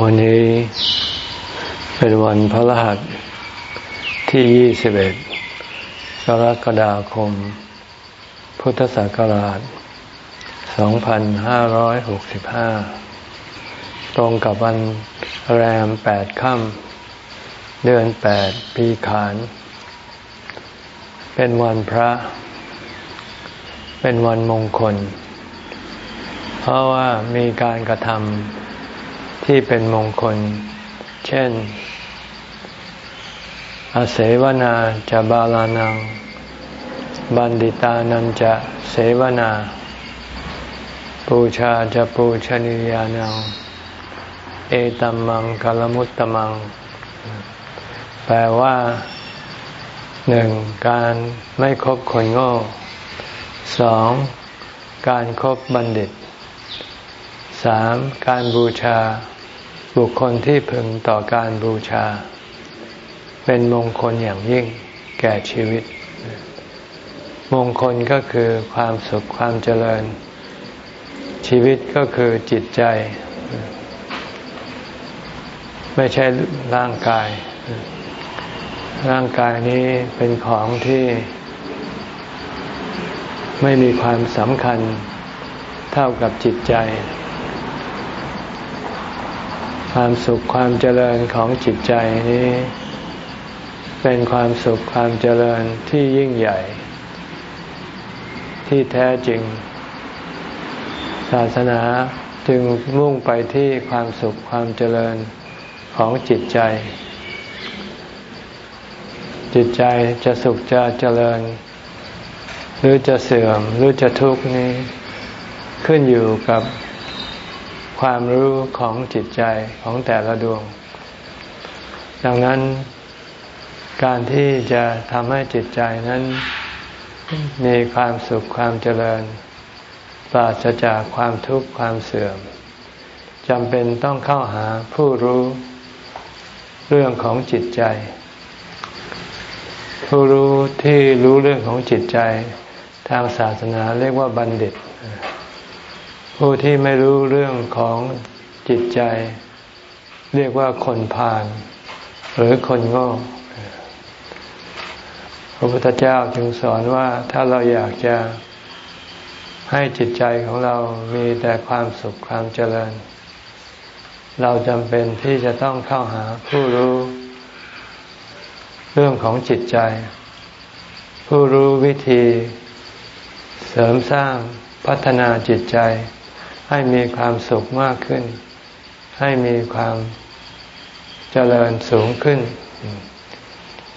วันนี้เป็นวันพระรหัสที่ 21 กรกฎาคม พุทธศักราช 2565 ตรงกับวันแรม 8 ค่ำเดือน 8 ปีขาน เป็นวันพระ เป็นวันมงคล เพราะว่ามีการกระทำ ที่เป็นมงคล เช่น อาเสวนาจะบาลานัง บันดิตานันจะเสวนา ปูชาจะปูชนียานัง เอตัมมังกลมุตตมัง แปลว่าหนึ่งการไม่คบคนโง่สองการครบบัณฑิตสามการบูชา บุคคลที่พึงต่อการบูชา เป็นมงคลอย่างยิ่งแก่ชีวิต มงคลก็คือความสุขความเจริญ ชีวิตก็คือจิตใจ ไม่ใช่ร่างกาย ร่างกายนี้เป็นของที่ไม่มีความสำคัญเท่ากับจิตใจ ความสุขความเจริญของจิตใจนี้ เป็นความสุขความเจริญที่ยิ่งใหญ่ ที่แท้จริง ศาสนาจึงมุ่งไปที่ความสุขความเจริญของจิตใจ จิตใจจะสุขจะเจริญ หรือจะเสื่อมหรือจะทุกข์นี้ ขึ้นอยู่กับ ความรู้ของจิตใจของแต่ละดวง ดังนั้นการที่จะทำให้จิตใจนั้นมีความสุขความเจริญ ปราศจากความทุกข์ความเสื่อมจำเป็นต้องเข้าหาผู้รู้เรื่องของจิตใจ ผู้รู้ที่รู้เรื่องของจิตใจ ทางศาสนาเรียกว่าบัณฑิต ผู้ที่ไม่รู้เรื่องของจิตใจ เรียกว่าคนพาลหรือคนโง่พระพุทธเจ้าจึงสอนว่าถ้าเราอยากจะให้จิตใจของเรามีแต่ความสุขความเจริญ เราจำเป็นที่จะต้องเข้าหาผู้รู้ เรื่องของจิตใจ ผู้รู้วิธี เสริมสร้างพัฒนาจิตใจ ให้มีความสุขมากขึ้น ให้มีความเจริญสูงขึ้น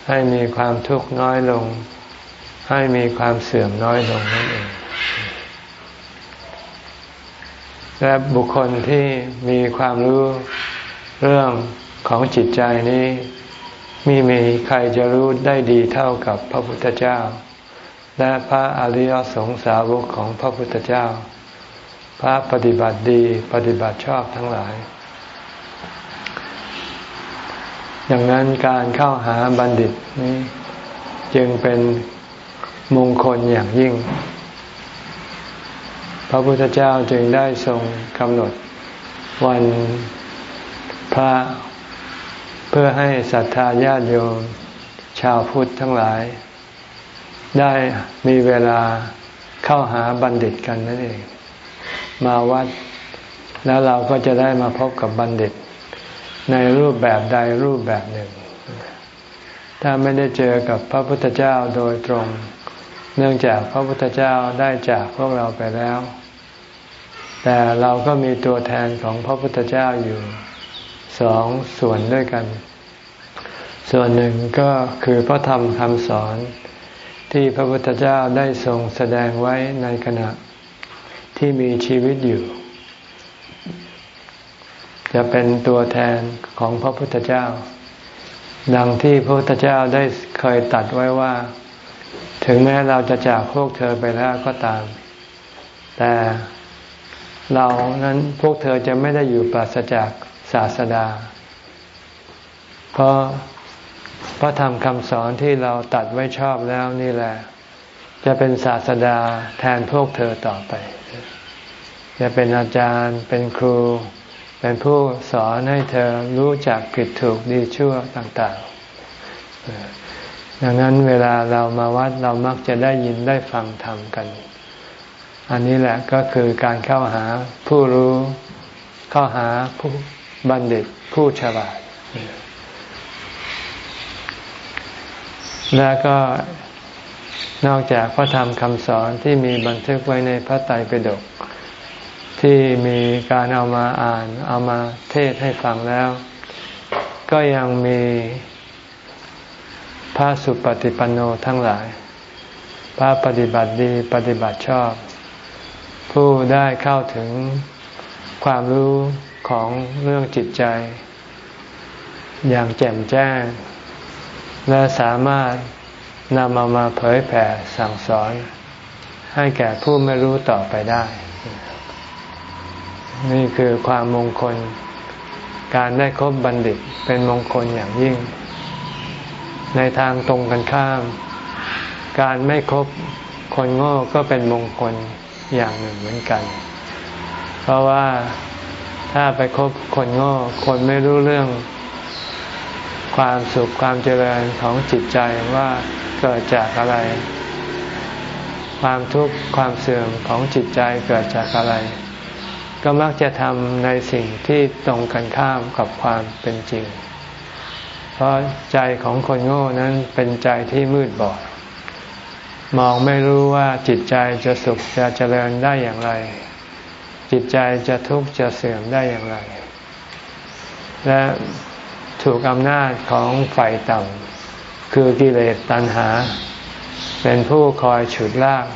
ให้มีความทุกข์น้อยลง ให้มีความเสื่อมน้อยลงนั่นเองและบุคคลที่มีความรู้เรื่องของจิตใจนี้มีมีใครจะรู้ได้ดีเท่ากับพระพุทธเจ้า และพระอริยสงสาวกของพระพุทธเจ้า พระปฏิบัติดีปฏิบัติชอบทั้งหลาย ดังนั้นการเข้าหาบัณฑิตนี้จึงเป็นมงคลอย่างยิ่ง พระพุทธเจ้าจึงได้ทรงกำหนดวันพระเพื่อให้ศรัทธาญาติโยมชาวพุทธทั้งหลาย ได้มีเวลาเข้าหาบัณฑิตกันนั่นเอง มาวัด แล้วเราก็จะได้มาพบกับบัณฑิต ในรูปแบบใดรูปแบบหนึ่ง ถ้าไม่ได้เจอกับพระพุทธเจ้าโดยตรง เนื่องจากพระพุทธเจ้าได้จากพวกเราไปแล้ว แต่เราก็มีตัวแทนของพระพุทธเจ้าอยู่สองส่วนด้วยกัน ส่วนหนึ่งก็คือพระธรรมคำสอนที่พระพุทธเจ้าได้ทรงแสดงไว้ในขณะ ที่มีชีวิตอยู่ จะเป็นตัวแทนของพระพุทธเจ้า ดังที่พระพุทธเจ้าได้เคยตัดไว้ว่า ถึงแม้เราจะจากพวกเธอไปแล้วก็ตาม แต่เรานั้นพวกเธอจะไม่ได้อยู่ปราศจากศาสดา เพราะพระธรรมคำสอนที่เราตัดไว้ชอบแล้วนี่แหละ จะเป็นศาสดาแทนพวกเธอต่อไป จะเป็นอาจารย์เป็นครู เป็นผู้สอนให้เธอรู้จักผิดถูกดีชั่วต่างๆ ดังนั้นเวลาเรามาวัดเรามักจะได้ยินได้ฟังธรรมกัน อันนี้แหละก็คือการเข้าหาผู้รู้เข้าหาผู้บัณฑิตผู้ฉลาดแล้วก็นอกจากพระธรรมคำสอนที่มีบันทึกไว้ในพระไตรปิฎก ที่มีการเอามาอ่านเอามาเทศให้ฟังแล้ว ก็ยังมีพระสุปฏิปันโนทั้งหลาย พระปฏิบัติดีปฏิบัติชอบ ผู้ได้เข้าถึงความรู้ของเรื่องจิตใจ อย่างแจ่มแจ้ง และสามารถนำเอามาเผยแผ่สั่งสอน ให้แก่ผู้ไม่รู้ต่อไปได้ นี่คือความมงคล การได้คบบัณฑิตเป็นมงคลอย่างยิ่ง ในทางตรงกันข้าม การไม่คบคนโง่ก็เป็นมงคลอย่างหนึ่งเหมือนกัน เพราะว่าถ้าไปคบคนโง่ คนไม่รู้เรื่องความสุขความเจริญของจิตใจว่าเกิดจากอะไร ความทุกข์ความเสื่อมของจิตใจเกิดจากอะไร ก็มักจะทำในสิ่งที่ตรงกันข้ามกับความเป็นจริง เพราะใจของคนโง่นั้นเป็นใจที่มืดบอด มองไม่รู้ว่าจิตใจจะสุขจะเจริญได้อย่างไร จิตใจจะทุกข์จะเสื่อมได้อย่างไร และถูกอำนาจของไฟต่ำคือกิเลสตัณหา เป็นผู้คอยฉุดลาก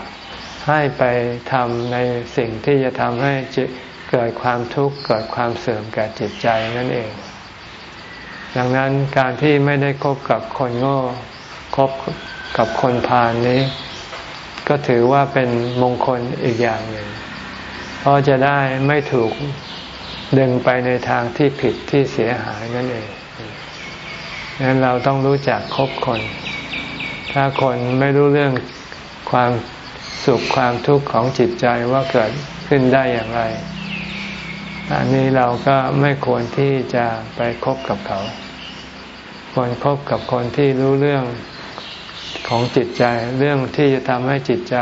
ให้ไปทำในสิ่งที่จะทำให้จิต เกิดความทุกข์เกิดความเสื่อมแก่จิตใจนั่นเอง ดังนั้นการที่ไม่ได้คบกับคนโง่คบกับคนพาลนนี้ ก็ถือว่าเป็นมงคลอีกอย่างหนึ่งเพราะจะได้ไม่ถูกดึงไปในทางที่ผิดที่เสียหายนั่นเองงั้นเราต้องรู้จักคบคน ถ้าคนไม่รู้เรื่องความสุขความทุกข์ของจิตใจว่าเกิดขึ้นได้อย่างไร อันนี้เราก็ไม่ควรที่จะไปคบกับเขา ควรคบกับคนที่รู้เรื่องของจิตใจ เรื่องที่จะทำให้จิตใจ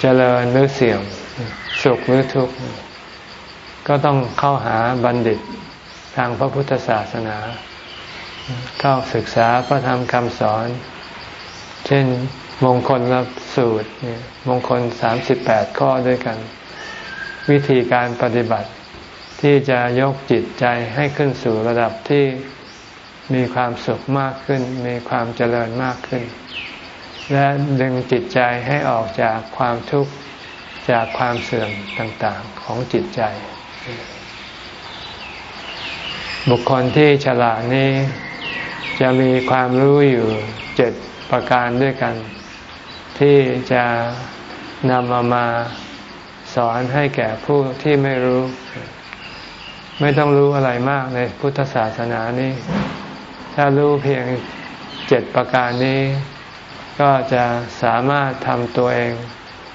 เจริญหรือเสื่อม สุขหรือทุกข์ ก็ต้องเข้าหาบัณฑิตทางพระพุทธศาสนา เข้าศึกษาพระธรรมคำสอน เช่นมงคลรับสูตรมงคลสามสิบแปดข้อด้วยกัน วิธีการปฏิบัติ ที่จะยกจิตใจให้ขึ้นสู่ระดับที่มีความสุขมากขึ้น มีความเจริญมากขึ้น และดึงจิตใจให้ออกจากความทุกข์จากความเสื่อมต่างๆของจิตใจ บุคคลที่ฉลาดนี้จะมีความรู้อยู่เจ็ดประการด้วยกัน ที่จะนำมามา สอนให้แก่ผู้ที่ไม่รู้ ไม่ต้องรู้อะไรมากในพุทธศาสนานี้ ถ้ารู้เพียงเจ็ดประการนี้ ก็จะสามารถทำตัวเอง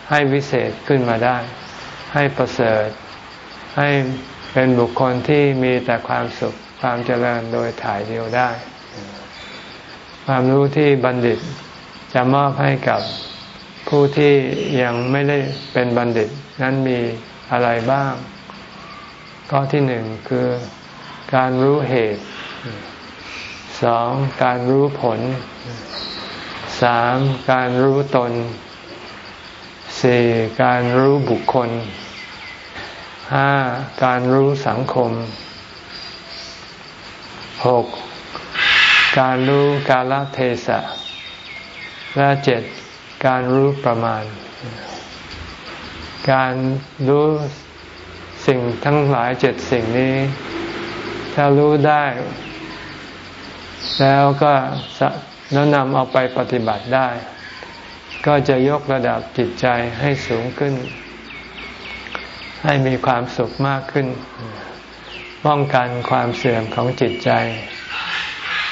ให้วิเศษขึ้นมาได้ ให้ประเสริฐ ให้เป็นบุคคลที่มีแต่ความสุขความเจริญโดยถ่ายเดียวได้ ความรู้ที่บัณฑิตจะมอบให้กับผู้ที่ยังไม่ได้เป็นบัณฑิต นั้นมีอะไรบ้างก็ที่หนึ่งคือการรู้เหตุสองการรู้ผลสามการรู้ตนสี่การรู้บุคคลห้าการรู้สังคมหกการรู้กาลเทศะและเจ็ดการรู้ประมาณ การรู้สิ่งทั้งหลายเจ็ดสิ่งนี้ ถ้ารู้ได้ แล้วก็แล้วนำเอาไปปฏิบัติได้ ก็จะยกระดับจิตใจให้สูงขึ้น ให้มีความสุขมากขึ้น ป้องกันความเสื่อมของจิตใจ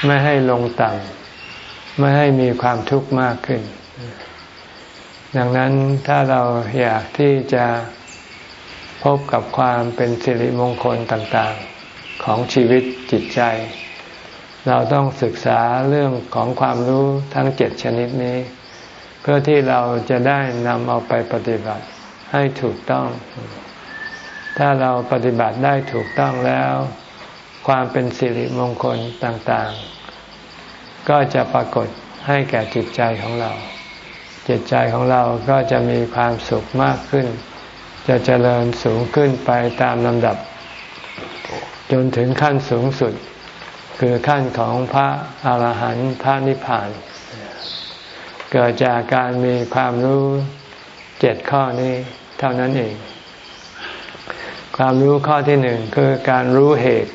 ไม่ให้ลงต่ำไม่ให้มีความทุกข์มากขึ้น ดังนั้นถ้าเราอยากที่จะพบกับความเป็นสิริมงคลต่างๆของชีวิตจิตใจ เราต้องศึกษาเรื่องของความรู้ทั้งเจ็ดชนิดนี้ เพื่อที่เราจะได้นำเอาไปปฏิบัติให้ถูกต้อง ถ้าเราปฏิบัติได้ถูกต้องแล้ว ความเป็นสิริมงคลต่างๆ ก็จะปรากฏให้แก่จิตใจของเรา จิตใจของเราก็จะมีความสุขมากขึ้น จะเจริญสูงขึ้นไปตามลำดับ จนถึงขั้นสูงสุด คือขั้นของพระอาหารหันต์พระนิพพาน เกิดจากการมีความรู้เจ็ดข้อนี้เท่านั้นเอง ความรู้ข้อที่หนึ่งคือการรู้เหตุ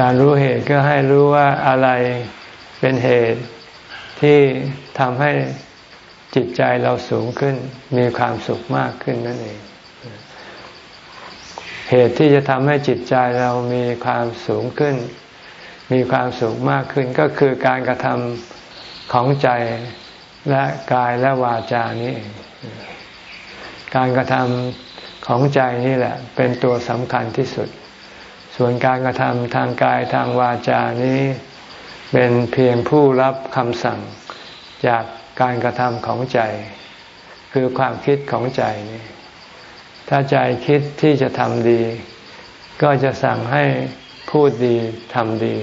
การรู้เหตุก็ให้รู้ว่าอะไรเป็นเหตุ ที่ทำให้จิตใจเราสูงขึ้น มีความสุขมากขึ้นนั่นเอง เหตุที่จะทำให้จิตใจเรามีความสูงขึ้น มีความสุขมากขึ้นก็คือการกระทำของใจและกายและวาจานี้ การกระทำของใจนี่แหละ เป็นตัวสำคัญที่สุด ส่วนการกระทำทางกายทางวาจานี้ เป็นเพียงผู้รับคำสั่งจากการกระทำของใจ คือความคิดของใจนี่ถ้าใจคิดที่จะทำดี ก็จะสั่งให้พูดดีทำดี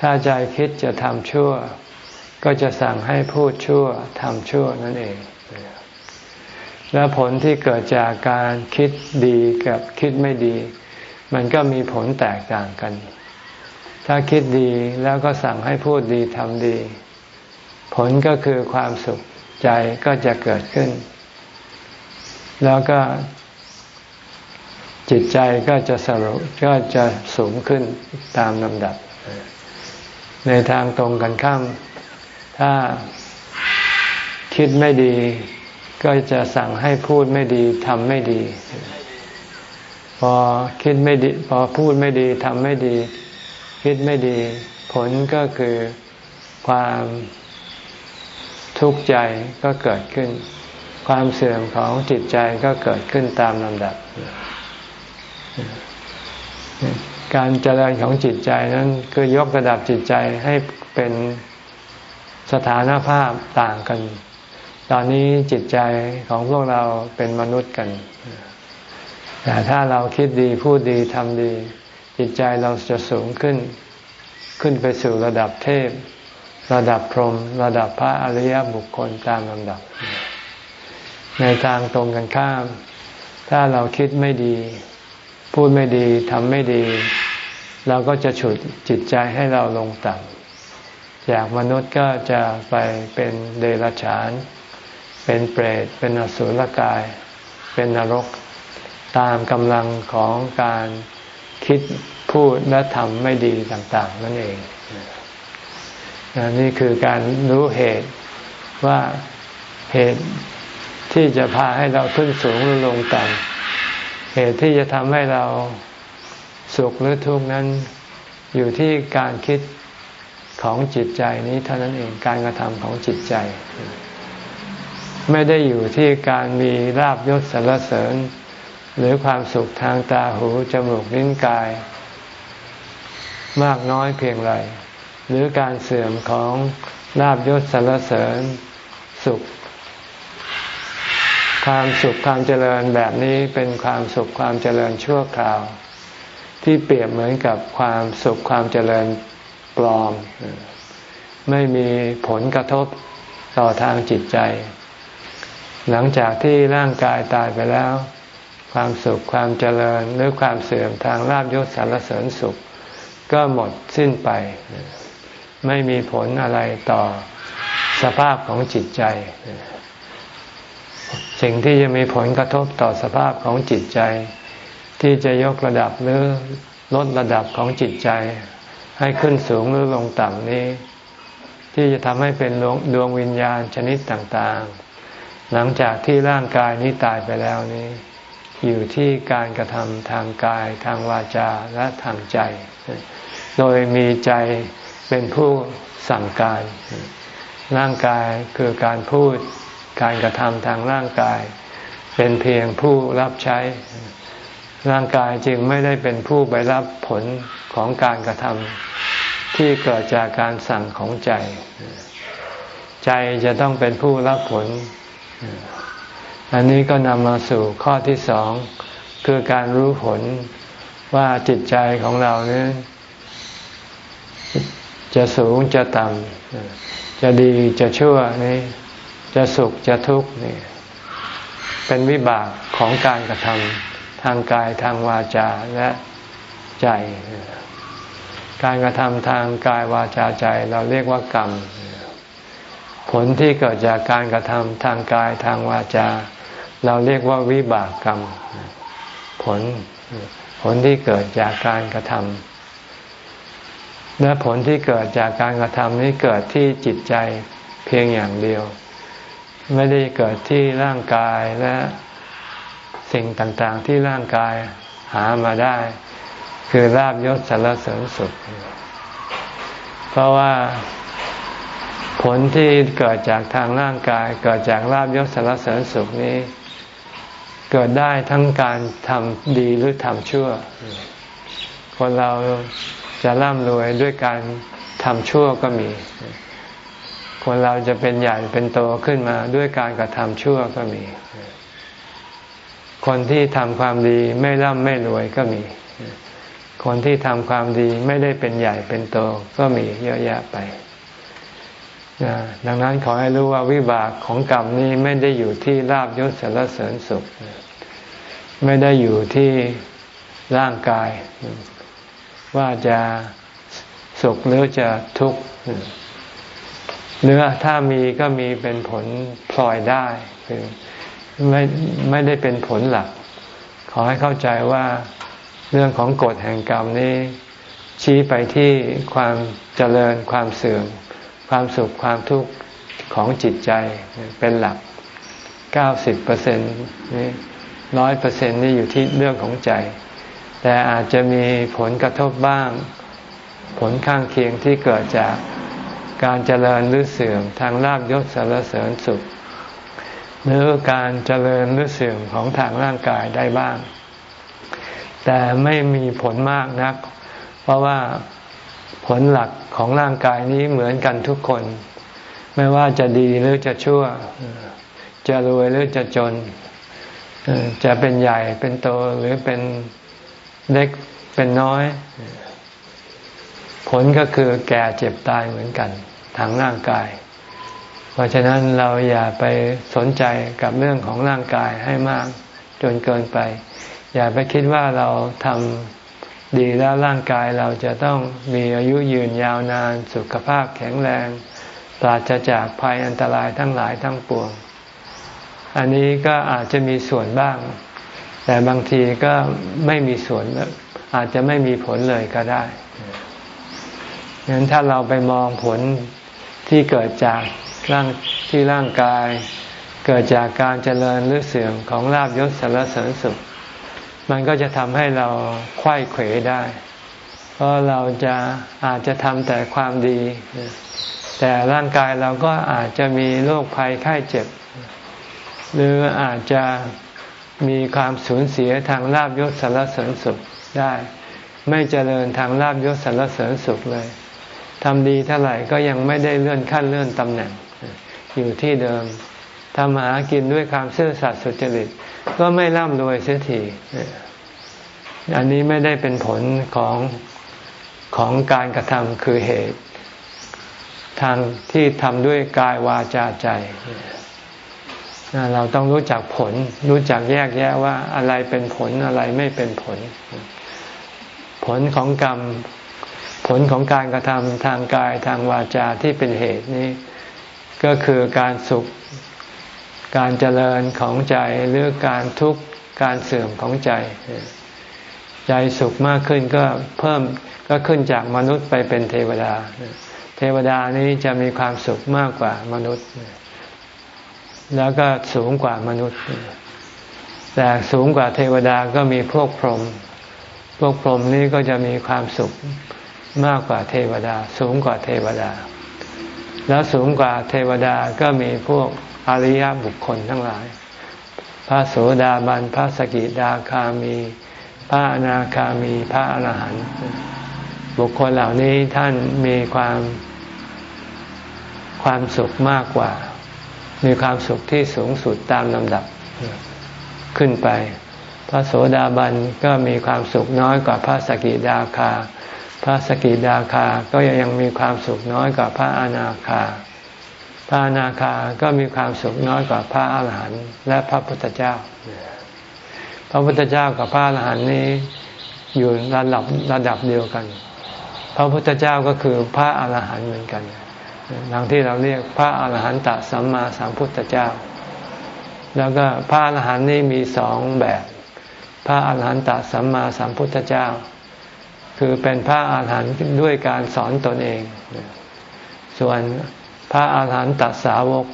ถ้าใจคิดจะทำชั่ว ก็จะสั่งให้พูดชั่วทำชั่วนั่นเอง และผลที่เกิดจากการคิดดีกับคิดไม่ดี มันก็มีผลแตกต่างกัน ถ้าคิดดีแล้วก็สั่งให้พูดดีทำดี ผลก็คือความสุขใจก็จะเกิดขึ้น แล้วก็จิตใจก็จะสรุปก็จะสูงขึ้นตามลำดับ ในทางตรงกันข้ามถ้าคิดไม่ดี ก็จะสั่งให้พูดไม่ดีทำไม่ดี พอคิดไม่ดี พอพูดไม่ดีทำไม่ดี คิดไม่ดี ผลก็คือความทุกข์ใจก็เกิดขึ้น ความเสื่อมของจิตใจก็เกิดขึ้นตามลำดับ การเจริญของจิตใจนั้นคือยกระดับจิตใจให้เป็นสถานภาพต่างกัน ตอนนี้จิตใจของพวกเราเป็นมนุษย์กัน แต่ถ้าเราคิดดีพูดดีทำดี จิตใจเราจะสูงขึ้น ขึ้นไปสู่ระดับเทพ ระดับพรหมระดับพระอริยบุคคลตามลำดับ ในทางตรงกันข้าม ถ้าเราคิดไม่ดี พูดไม่ดีทำไม่ดี เราก็จะฉุดจิตใจให้เราลงต่ำจากมนุษย์ก็จะไปเป็นเดรัจฉาน เป็นเปรต เป็นอสุรกาย เป็นนรกตามกำลังของการ คิดพูดและทำไม่ดีต่างๆ นั่นเองนี่คือการรู้เหตุว่าเหตุที่จะพาให้เราขึ้นสูงหรือลงต่ำเหตุที่จะทำให้เราสุขหรือทุกข์นั้น อยู่ที่การคิดของจิตใจนี้เท่านั้นเองการกระทำของจิตใจ ไม่ได้อยู่ที่การมีลาบยศสรรเสริญ หรือความสุขทางตาหูจมูกลิ้นกาย มากน้อยเพียงไร หรือการเสื่อมของลาบยศสรรเสริญสุข ความสุขความเจริญแบบนี้เป็นความสุขความเจริญชั่วคราว ที่เปรียบเหมือนกับความสุขความเจริญปลอม ไม่มีผลกระทบต่อทางจิตใจ หลังจากที่ร่างกายตายไปแล้ว ความสุขความเจริญหรือความเสื่อมทางลาบยศสารเสริญสุข ก็หมดสิ้นไป ไม่มีผลอะไรต่อสภาพของจิตใจ สิ่งที่จะมีผลกระทบต่อสภาพของจิตใจ ที่จะยกระดับหรือลดระดับของจิตใจ ให้ขึ้นสูงหรือลงต่ำนี้ ที่จะทำให้เป็นดวงวิญญาณชนิดต่างๆ หลังจากที่ร่างกายนี้ตายไปแล้วนี้ อยู่ที่การกระทำทางกายทางวาจาและทางใจ โดยมีใจเป็นผู้สั่งการ ร่างกายคือการพูดการกระทำทางร่างกาย เป็นเพียงผู้รับใช้ ร่างกายจึงไม่ได้เป็นผู้ไปรับผลของการกระทำที่เกิดจากการสั่งของใจ ใจจะต้องเป็นผู้รับผล อันนี้ก็นำมาสู่ข้อที่สองคือการรู้ผลว่าจิตใจของเราเนี่ยจะสูงจะต่ำจะดีจะชั่วนี่จะสุขจะทุกข์นี่เป็นวิบากของการกระทำทางกายทางวาจาและใจ การกระทำทางกายวาจาใจเราเรียกว่ากรรม ผลที่เกิดจากการกระทำทางกายทางวาจา เราเรียกว่าวิบากกรรม ผลผลที่เกิดจากการกระทำและผลที่เกิดจากการกระทำนี้เกิดที่จิตใจเพียงอย่างเดียว ไม่ได้เกิดที่ร่างกายและสิ่งต่างๆที่ร่างกายหามาได้ คือลาบยศสารเสริญสุข เพราะว่าผลที่เกิดจากทางร่างกาย เกิดจากลาบยศสารเสริญสุขนี้ เกิดได้ทั้งการทำดีหรือทำชั่ว คนเราจะร่ำรวยด้วยการทำชั่วก็มี คนเราจะเป็นใหญ่เป็นโตขึ้นมาด้วยการกระทำชั่วก็มี คนที่ทำความดีไม่ร่ำไม่รวยก็มี คนที่ทำความดีไม่ได้เป็นใหญ่เป็นโตก็มีเยอะแยะไป ดังนั้นขอให้รู้ว่าวิบากของกรรมนี้ไม่ได้อยู่ที่ลาบยศสารเสริญสุข ไม่ได้อยู่ที่ร่างกาย ว่าจะสุขหรือจะทุกข์หรือถ้ามีก็มีเป็นผลพลอยได้คือไม่ไม่ได้เป็นผลหลัก ขอให้เข้าใจว่าเรื่องของกฎแห่งกรรมนี้ ชี้ไปที่ความเจริญความเสื่อม ความสุขความทุกข์ของจิตใจเป็นหลัก90เปอร์เซ็นต์นี่ร้อยเปอร์เซ็นต์นี่อยู่ที่เรื่องของใจ แต่อาจจะมีผลกระทบบ้าง ผลข้างเคียงที่เกิดจากการเจริญหรือเสื่อมทางลาบยศสารเสริญสุข หรือการเจริญหรือเสื่อมของทางร่างกายได้บ้าง แต่ไม่มีผลมากนัก เพราะว่าผลหลัก ของร่างกายนี้เหมือนกันทุกคน ไม่ว่าจะดีหรือจะชั่ว จะรวยหรือจะจน จะเป็นใหญ่เป็นโตหรือเป็นเล็กเป็นน้อย ผลก็คือแก่เจ็บตายเหมือนกันทางร่างกาย เพราะฉะนั้นเราอย่าไปสนใจกับเรื่องของร่างกายให้มากจนเกินไป อย่าไปคิดว่าเราทำ ดีแล้วร่างกายเราจะต้องมีอายุยืนยาวนาน สุขภาพแข็งแรงปราศจากภัยอันตรายทั้งหลายทั้งปวง อันนี้ก็อาจจะมีส่วนบ้าง แต่บางทีก็ไม่มีส่วน อาจจะไม่มีผลเลยก็ได้งั้นถ้าเราไปมองผลที่เกิดจากร่างที่ร่างกาย เกิดจากการเจริญหรือเสื่อมของลาบยศสารเสริญสุข มันก็จะทำให้เราควยเขวได้ เพราะเราจะอาจจะทำแต่ความดี แต่ร่างกายเราก็อาจจะมีโรคภัยไข้เจ็บ หรืออาจจะมีความสูญเสียทางลาบยศสารเสริญสุขได้ ไม่เจริญทางลาบยศสารเสริญสุขเลยทำดีเท่าไหร่ก็ยังไม่ได้เลื่อนขั้นเลื่อนตำแหน่ง อยู่ที่เดิมทำหากินด้วยความซื่อสัตย์สุจริต ก็ไม่ร่ำรวยเสียทีอันนี้ไม่ได้เป็นผลของของการกระทำคือเหตุ ทางที่ทำด้วยกายวาจาใจ เราต้องรู้จักผล รู้จักแยกแยะว่าอะไรเป็นผลอะไรไม่เป็นผล ผลของกรรม ผลของการกระทำทางกายทางวาจาที่เป็นเหตุนี้ ก็คือการสุข การเจริญของใจหรือการทุกข์การเสื่อมของใจ ใจสุขมากขึ้นก็เพิ่มก็ขึ้นจากมนุษย์ไปเป็นเทวดา เทวดานี้จะมีความสุขมากกว่ามนุษย์ แล้วก็สูงกว่ามนุษย์ แต่สูงกว่าเทวดาก็มีพวกพรหมพวกพรหมนี้ก็จะมีความสุขมากกว่าเทวดา สูงกว่าเทวดา แล้วสูงกว่าเทวดาก็มีพวก อริยบุคคลทั้งหลาย พระโสดาบัน พระสกิดาคามี พระอนาคามี พระอรหันต์บุคคลเหล่านี้ท่านมีความ ความสุขมากกว่า มีความสุขที่สูงสุดตามลำดับขึ้นไป พระโสดาบันก็มีความสุขน้อยกว่าพระสกิดาคา พระสกิดาคาก็ยังมีความสุขน้อยกว่าพระอนาคา พระอนาคาก็มีความสุขน้อยกว่าพระอาหารหันต์และพระพุทธเจ้า พระพุทธเจ้ากับพระอาหารหันต์นี้อยู่ระดับระดับเดียวกัน พระพุทธเจ้าก็คือพระอาหารหันต์เหมือนกันดังที่เราเรียกพระอาหารหันตสัมมาสัมพุทธเจ้า แล้วก็พระอาหารหันต์นี่มีสองแบบ พระอาหารหันตสัมมาสัมพุทธเจ้า คือเป็นพระอาหารหันต์ด้วยการสอนตนเอง ส่วน พระอาหารหันตสาวก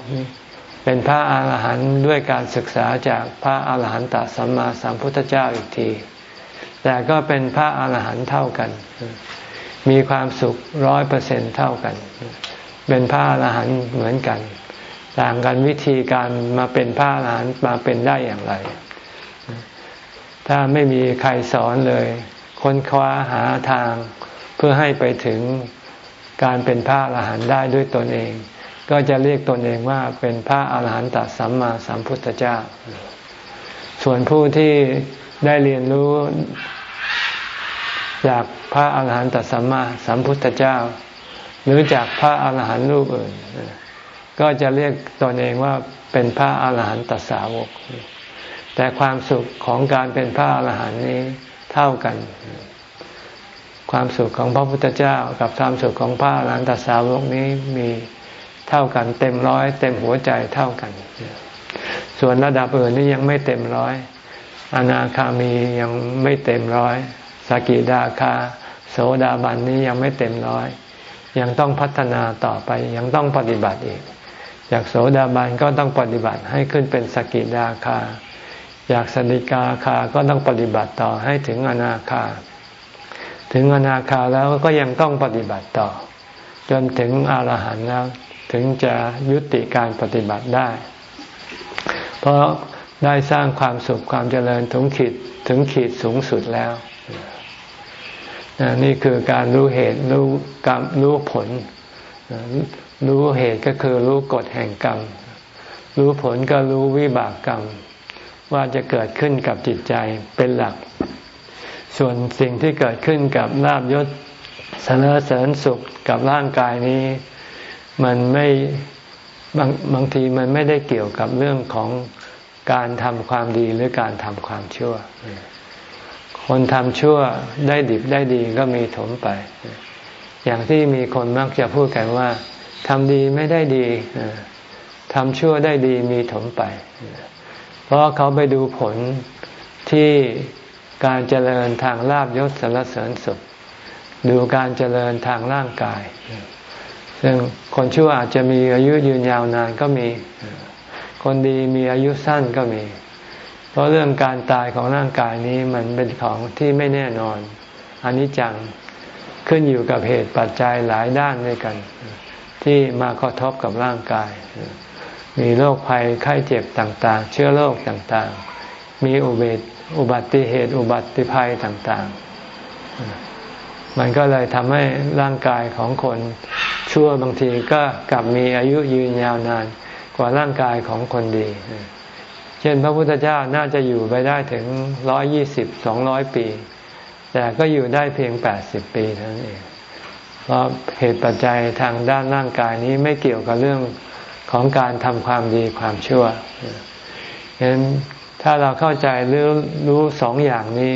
เป็นพระอาหารหันต์ด้วยการศึกษาจากพระอาหารหันตสัมมาสัมพุทธเจ้าอีกที แต่ก็เป็นพระอาหารหันต์เท่ากัน มีความสุขร้อยเปอร์เซ็นเท่ากัน เป็นพระอรหันต์เหมือนกัน ต่างกันวิธีการมาเป็นพระอรหันต์มาเป็นได้อย่างไร ถ้าไม่มีใครสอนเลย ค้นคว้าหาทางเพื่อให้ไปถึง การเป็นพระอรหันต์ได้ด้วยตนเอง ก็จะเรียกตนเองว่าเป็นพระอรหันตสัมมาสัมพุทธเจ้า ส่วนผู้ที่ได้เรียนรู้จากพระอรหันตสัมมาสัมพุทธเจ้า หรือจากพระอาหารหันต์รูปอื่น ก็จะเรียกตนเองว่าเป็นพระอาหารหันตสาวก แต่ความสุขของการเป็นพระอาหารหันต์นี้เท่ากัน ความสุขของพระพุทธเจ้ากับความสุขของพระอาหารหันตสาวกนี้มีเท่ากันเต็มร้อยเต็มหัวใจเท่ากัน ส่วนระดับอื่นนี่ยังไม่เต็มร้อย อนาคามียังไม่เต็มร้อยสกิดาคา โสดาบันนี้ยังไม่เต็มร้อย ยังต้องพัฒนาต่อไปยังต้องปฏิบัติอีกอยากโสดาบันก็ต้องปฏิบัติให้ขึ้นเป็นสกิดาคา อยากสนิกาคาก็ต้องปฏิบัติต่อให้ถึงอนาคา ถึงอนาคาแล้วก็ยังต้องปฏิบัติต่อ จนถึงอรหันต์แล้วถึงจะยุติการปฏิบัติได้ เพราะได้สร้างความสุขความเจริญถึงขีดถึงขีดสูงสุดแล้ว นี่คือการรู้เหตุรู้กรรมรู้ผล รู้เหตุก็คือรู้กฎแห่งกรรม รู้ผลก็รู้วิบากกรรม ว่าจะเกิดขึ้นกับจิตใจเป็นหลัก ส่วนสิ่งที่เกิดขึ้นกับลาบยศสนเสริญสุขกับร่างกายนี้ มันไม่บางบางทีมันไม่ได้เกี่ยวกับเรื่องของการทำความดีหรือการทำความชั่ว คนทำชั่วได้ดิบได้ดีก็มีถมไป อย่างที่มีคนมักจะพูดกันว่าทำดีไม่ได้ดีทำชั่วได้ดีมีถมไป เพราะเขาไปดูผลที่ การเจริญทางลาบยศสารเสริญสุข ดูการเจริญทางร่างกาย ซึ่งคนชั่วอาจจะมีอายุยืนยาวนานก็มี คนดีมีอายุสั้นก็มี เพราะเรื่องการตายของร่างกายนี้มันเป็นของที่ไม่แน่นอนอันนี้จังขึ้นอยู่กับเหตุปัจจัยหลายด้านด้วยกัน ที่มากระทบกับร่างกาย มีโรคภัยไข้เจ็บต่าง ๆ เชื้อโรคต่างๆ มีอุบัติ อุบัติเหตุ อุบัติภัยต่างๆ มันก็เลยทำให้ร่างกายของคนชั่วบางทีก็กลับมีอายุยืนยาวนานกว่าร่างกายของคนดี เช่นพระพุทธเจ้าน่าจะอยู่ไปได้ถึงร้อยยี่สิบสองร้อยปี แต่ก็อยู่ได้เพียงแปดสิบปีเท่านั้นเอง เพราะเหตุปัจจัยทางด้านร่างกายนี้ไม่เกี่ยวกับเรื่องของการทำความดีความชั่วฉะนั้น ถ้าเราเข้าใจรู้รู้สองอย่างนี้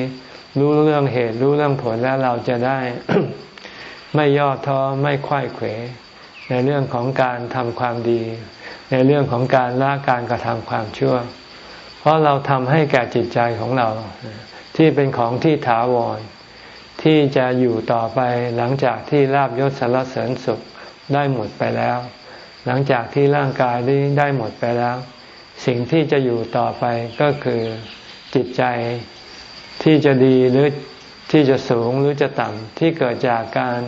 รู้เรื่องเหตุ รู้เรื่องผลแล้วเราจะได้ ไม่ย่อท้อไม่ควยเขวในเรื่องของการทำความดี ในเรื่องของการละการกระทำความชั่ว เพราะเราทำให้แก่จิตใจของเรา ที่เป็นของที่ถาวร ที่จะอยู่ต่อไปหลังจากที่ลาบยศสารเสริญสุขได้หมดไปแล้ว หลังจากที่ร่างกายนี้ได้หมดไปแล้ว สิ่งที่จะอยู่ต่อไปก็คือจิตใจที่จะดีหรือที่จะสูงหรือจะต่ำที่เกิดจากการ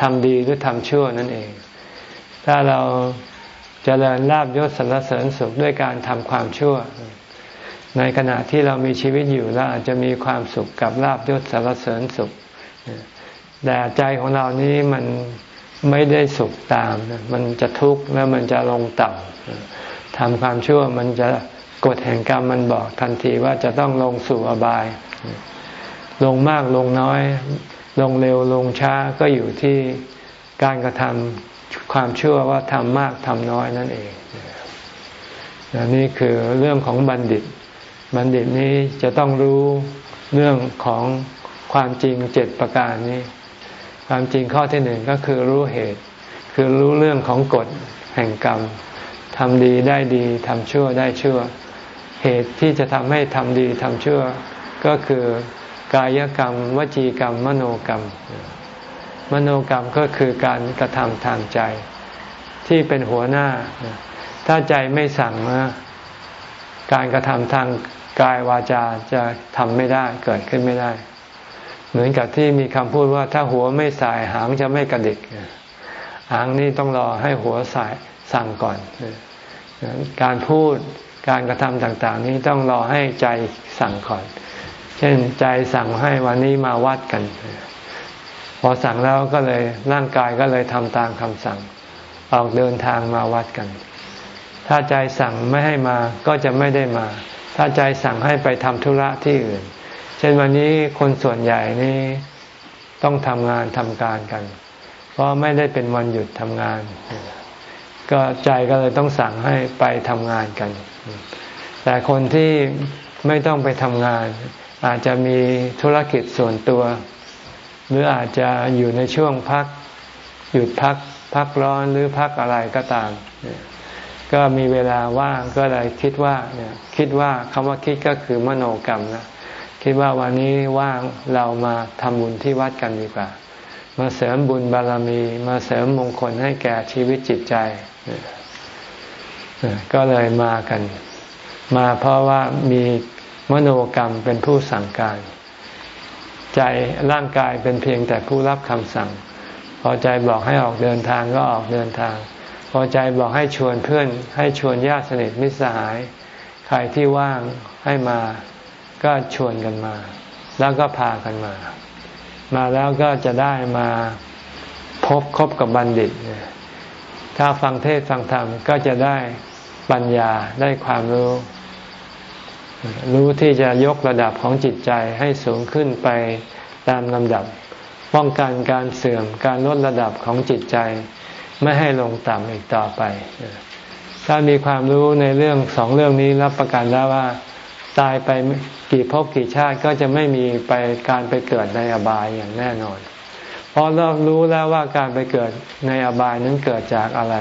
ทำดีหรือทำชั่วนั่นเอง ถ้าเราจเจริญลาบยศสรรเสริญสุขด้วยการทำความชั่ว ในขณะที่เรามีชีวิตอยู่เราอาจจะมีความสุขกับลาบยศสารเสริญสุขแต่ใจของเรานี้มันไม่ได้สุขตาม มันจะทุกข์แล้วมันจะลงต่ำ ทำความชั่วมันจะกฎแห่งกรรมมันบอกทันทีว่าจะต้องลงสู่อบาย ลงมากลงน้อย ลงเร็วลงช้าก็อยู่ที่การกระทำความชั่วว่าทำมากทำน้อยนั่นเองนี่คือเรื่องของบัณฑิต บัณฑิตนี้จะต้องรู้เรื่องของความจริงเจ็ดประการนี้ ความจริงข้อที่หนึ่งก็คือรู้เหตุ คือรู้เรื่องของกฎแห่งกรรมำดีได้ดีทำชั่วได้ชั่ว เหตุที่จะทำให้ทำดีทำชั่ว ก็คือกายกรรม วจีกรรม มโนกรรม มโนกรรมก็คือการกระทำทางใจ ที่เป็นหัวหน้า ถ้าใจไม่สั่งการกระทำทางกายวาจาจะทำไม่ได้เกิดขึ้นไม่ได้ เหมือนกับที่มีคำพูดว่าถ้าหัวไม่สายหางจะไม่กระดิกหางนี่ต้องรอให้หัวสายสั่งก่อน การพูดการกระทำต่างๆ นี้ต้องรอให้ใจสั่งก่อน เช่นใจสั่งให้วันนี้มาวัดกัน พอสั่งแล้วก็เลยร่างกายก็เลยทำตามคำสั่ง ออกเดินทางมาวัดกัน ถ้าใจสั่งไม่ให้มาก็จะไม่ได้มา ถ้าใจสั่งให้ไปทำธุระที่อื่น เช่นวันนี้คนส่วนใหญ่นี้ต้องทำงานทำการกัน เพราะไม่ได้เป็นวันหยุดทำงาน ก็ใจก็เลยต้องสั่งให้ไปทำงานกัน แต่คนที่ไม่ต้องไปทำงาน อาจจะมีธุรกิจส่วนตัว หรืออาจจะอยู่ในช่วงพัก หยุดพัก พักร้อนหรือพักอะไรก็ตาม ก็มีเวลาว่างก็เลยคิดว่าเนี่ยคิดว่าคำว่าคิดก็คือมโนกรรมนะคิดว่าวันนี้ว่างเรามาทำบุญที่วัดกันดีกว่า มาเสริมบุญบารมี มาเสริมมงคลให้แก่ชีวิตจิตใจ ก็เลยมากัน มาเพราะว่ามีมโนกรรมเป็นผู้สั่งการ ใจร่างกายเป็นเพียงแต่ผู้รับคำสั่ง พอใจบอกให้ออกเดินทางก็ออกเดินทาง พอใจบอกให้ชวนเพื่อน ให้ชวนญาติสนิทมิตรสหาย ใครที่ว่างให้มาก็ชวนกันมา แล้วก็พากันมา มาแล้วก็จะได้มาพบคบกับบัณฑิต ถ้าฟังเทศฟังธรรมก็จะได้ปัญญาได้ความรู้ รู้ที่จะยกระดับของจิตใจให้สูงขึ้นไปตามลำดับ ป้องกันการเสื่อมการลดระดับของจิตใจ ไม่ให้ลงต่ำอีกต่อไป ถ้ามีความรู้ในเรื่องสองเรื่องนี้รับประกันแล้วว่า ตายไปกี่ภพกี่ชาติก็จะไม่มีไปการไปเกิดในอบายอย่างแน่นอน พราะเรารู้แล้วว่าการไปเกิดในอบายนั้นเกิดจากอะไร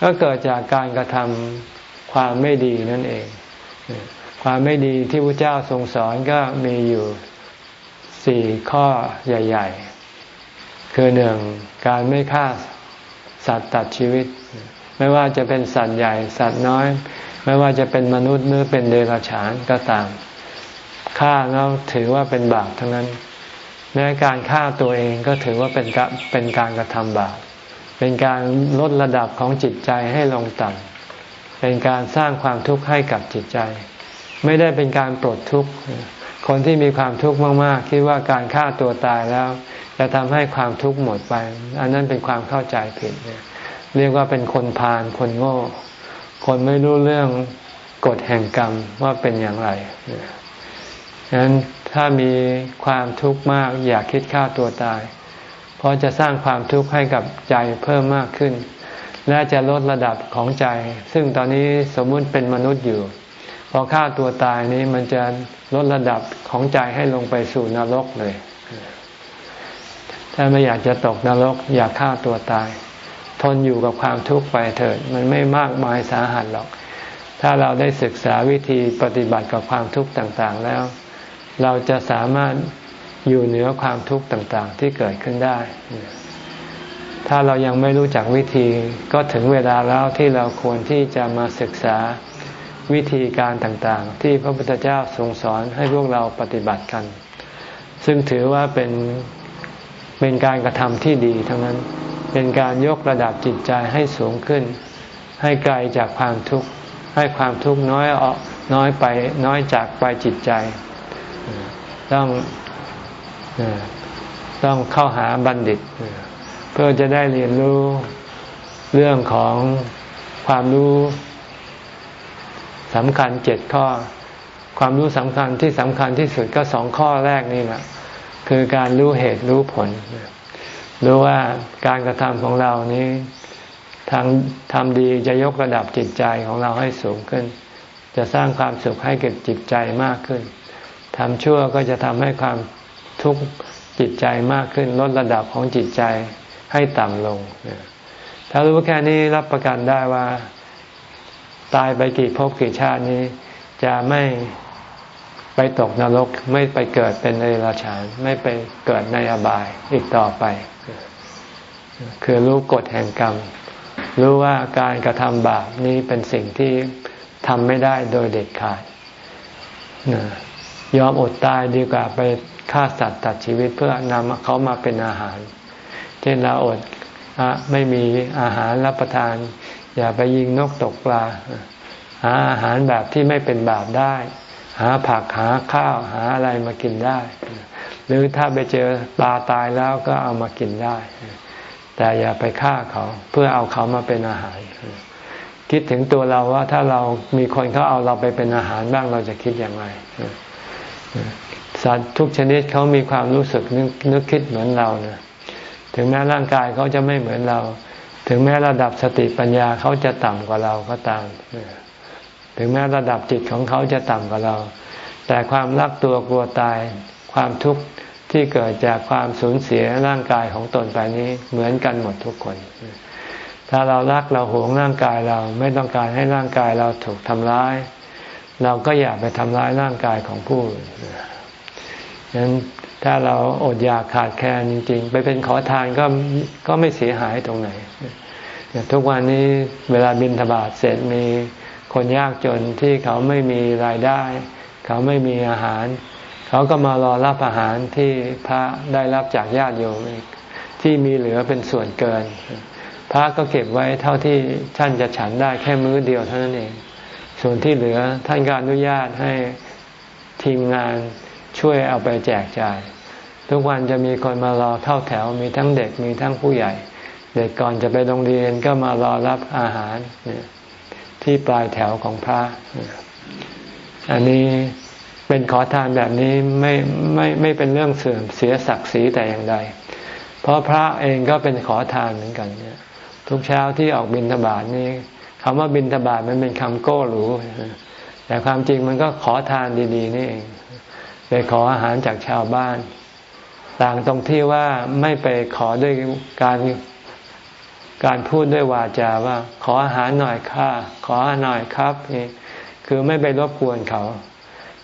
ก็เกิดจากการกระทำความไม่ดีนั่นเอง ความไม่ดีที่พระเจ้าทรงสอนก็มีอยู่สี่ข้อใหญ่ ๆ คือหนึ่งการไม่ฆ่าสัตว์ตัดชีวิต ไม่ว่าจะเป็นสัตว์ใหญ่ สัตว์น้อย ไม่ว่าจะเป็นมนุษย์หรือเป็นเดรัจฉานก็ตามฆ่าแล้วถือว่าเป็นบาปทั้งนั้น แม้การฆ่าตัวเองก็ถือว่าเป็นการเป็นการกระทำบาปเป็นการลดระดับของจิตใจให้ลงต่ำเป็นการสร้างความทุกข์ให้กับจิตใจ ไม่ได้เป็นการปลดทุกข์คนที่มีความทุกข์มากๆคิดว่าการฆ่าตัวตายแล้ว จะทำให้ความทุกข์หมดไป อันนั้นเป็นความเข้าใจผิดเรียกว่าเป็นคนพาลคนโง่ คนไม่รู้เรื่องกฎแห่งกรรมว่าเป็นอย่างไรฉะนั้น ถ้ามีความทุกข์มากอยากคิดฆ่าตัวตาย เพราะจะสร้างความทุกข์ให้กับใจเพิ่มมากขึ้น และจะลดระดับของใจ ซึ่งตอนนี้สมมุติเป็นมนุษย์อยู่ พอฆ่าตัวตายนี้มันจะลดระดับของใจให้ลงไปสู่นรกเลย ถ้าไม่อยากจะตกนรก อยากฆ่าตัวตาย ทนอยู่กับความทุกข์ไปเถิด มันไม่มากมายสาหัสหรอก ถ้าเราได้ศึกษาวิธีปฏิบัติกับความทุกข์ต่างๆแล้ว เราจะสามารถอยู่เหนือความทุกข์ต่างๆ ที่เกิดขึ้นได้ ถ้าเรายังไม่รู้จักวิธีก็ถึงเวลาแล้วที่เราควรที่จะมาศึกษาวิธีการต่างๆ ที่พระพุทธเจ้าทรงสอนให้พวกเราปฏิบัติกัน ซึ่งถือว่าเป็นเป็นการกระทำที่ดีทั้งนั้นเป็นการยกระดับจิตใจให้สูงขึ้น ให้ไกลจากความทุกข์ให้ความทุกข์น้อยออกน้อยไปน้อยจากไปจิตใจ ต้องต้องเข้าหาบัณฑิต เพื่อจะได้เรียนรู้เรื่องของความรู้สำคัญเจ็ดข้อ ความรู้สำคัญที่สำคัญที่สุดก็สองข้อแรกนี่แหละคือการรู้เหตุรู้ผลรู้ว่าการกระทำของเรานี้ทางทำดีจะยกระดับจิตใจของเราให้สูงขึ้น จะสร้างความสุขให้กับจิตใจมากขึ้น ทำชั่วก็จะทำให้ความทุกข์จิตใจมากขึ้นลดระดับของจิตใจให้ต่ำลง ถ้ารู้แค่นี้รับประกันได้ว่า ตายไปกี่ภพกี่ชาตินี้ จะไม่ไปตกนรกไม่ไปเกิดเป็นในราชาน ไม่ไปเกิดในอบายอีกต่อไป คือรู้กฎแห่งกรรม รู้ว่าการกระทำบาปนี้เป็นสิ่งที่ทำไม่ได้โดยเด็ดขาด ยอมอดตายดีกว่าไปฆ่าสัตว์ตัดชีวิตเพื่อนำเขามาเป็นอาหาร เช่นเราอดไม่มีอาหารรับประทาน อย่าไปยิงนกตกปลา หาอาหารแบบที่ไม่เป็นบาปได้ หาผักหาข้าวหาอะไรมากินได้ หรือถ้าไปเจอปลาตายแล้วก็เอามากินได้ แต่อย่าไปฆ่าเขาเพื่อเอาเขามาเป็นอาหาร คิดถึงตัวเราว่าถ้าเรามีคนเขาเอาเราไปเป็นอาหารบ้างเราจะคิดอย่างไร สัตว์ทุกชนิดเขามีความรู้สึกนึกนึกคิดเหมือนเราเนะถึงแม้ร่างกายเขาจะไม่เหมือนเรา ถึงแม้ระดับสติปัญญาเขาจะต่ำกว่าเราก็ตามถึงแม้ระดับจิตของเขาจะต่ำกว่าเรา แต่ความรักตัวกลัวตาย ความทุกข์ที่เกิดจากความสูญเสียร่างกายของตนไปนี้เหมือนกันหมดทุกคน ถ้าเรารักเราหวงร่างกายเราไม่ต้องการให้ร่างกายเราถูกทำร้าย เราก็อย่าไปทำร้ายร่างกายของผู้อื่นฉะนั้นถ้าเราอดอยากขาดแคลนจริง ๆ ไปเป็นขอทานก็ก็ไม่เสียหายตรงไหนทุกวันนี้เวลาบินทบาทเสร็จมีคนยากจนที่เขาไม่มีรายได้ เขาไม่มีอาหาร เขาก็มารอรับอาหารที่พระได้รับจากญาติโยมที่มีเหลือเป็นส่วนเกิน พระก็เก็บไว้เท่าที่ท่านจะฉันได้แค่มื้อเดียวเท่านั้นเอง ส่วนที่เหลือท่านก็อนุญาตให้ทีมงานช่วยเอาไปแจกจ่าย ทุกวันจะมีคนมารอเข้าแถวมีทั้งเด็กมีทั้งผู้ใหญ่ เด็กก่อนจะไปโรงเรียนก็มารอรับอาหารที่ปลายแถวของพระ อันนี้เป็นขอทานแบบนี้ไม่ไม่ไม่เป็นเรื่องเสื่อมเสียศักดิ์ศรีแต่อย่างใด เพราะพระเองก็เป็นขอทานเหมือนกันเนี่ยทุกเช้าที่ออกบิณฑบาตนี้ คำว่าบิณฑบาตมันเป็นคำโก้หรูแต่ความจริงมันก็ขอทานดีๆนี่เองไปขออาหารจากชาวบ้าน ต่างตรงที่ว่าไม่ไปขอด้วยการการพูดด้วยวาจาว่า ขออาหารหน่อยค่ะ ขอหน่อยครับนี่คือไม่ไปรบกวนเขา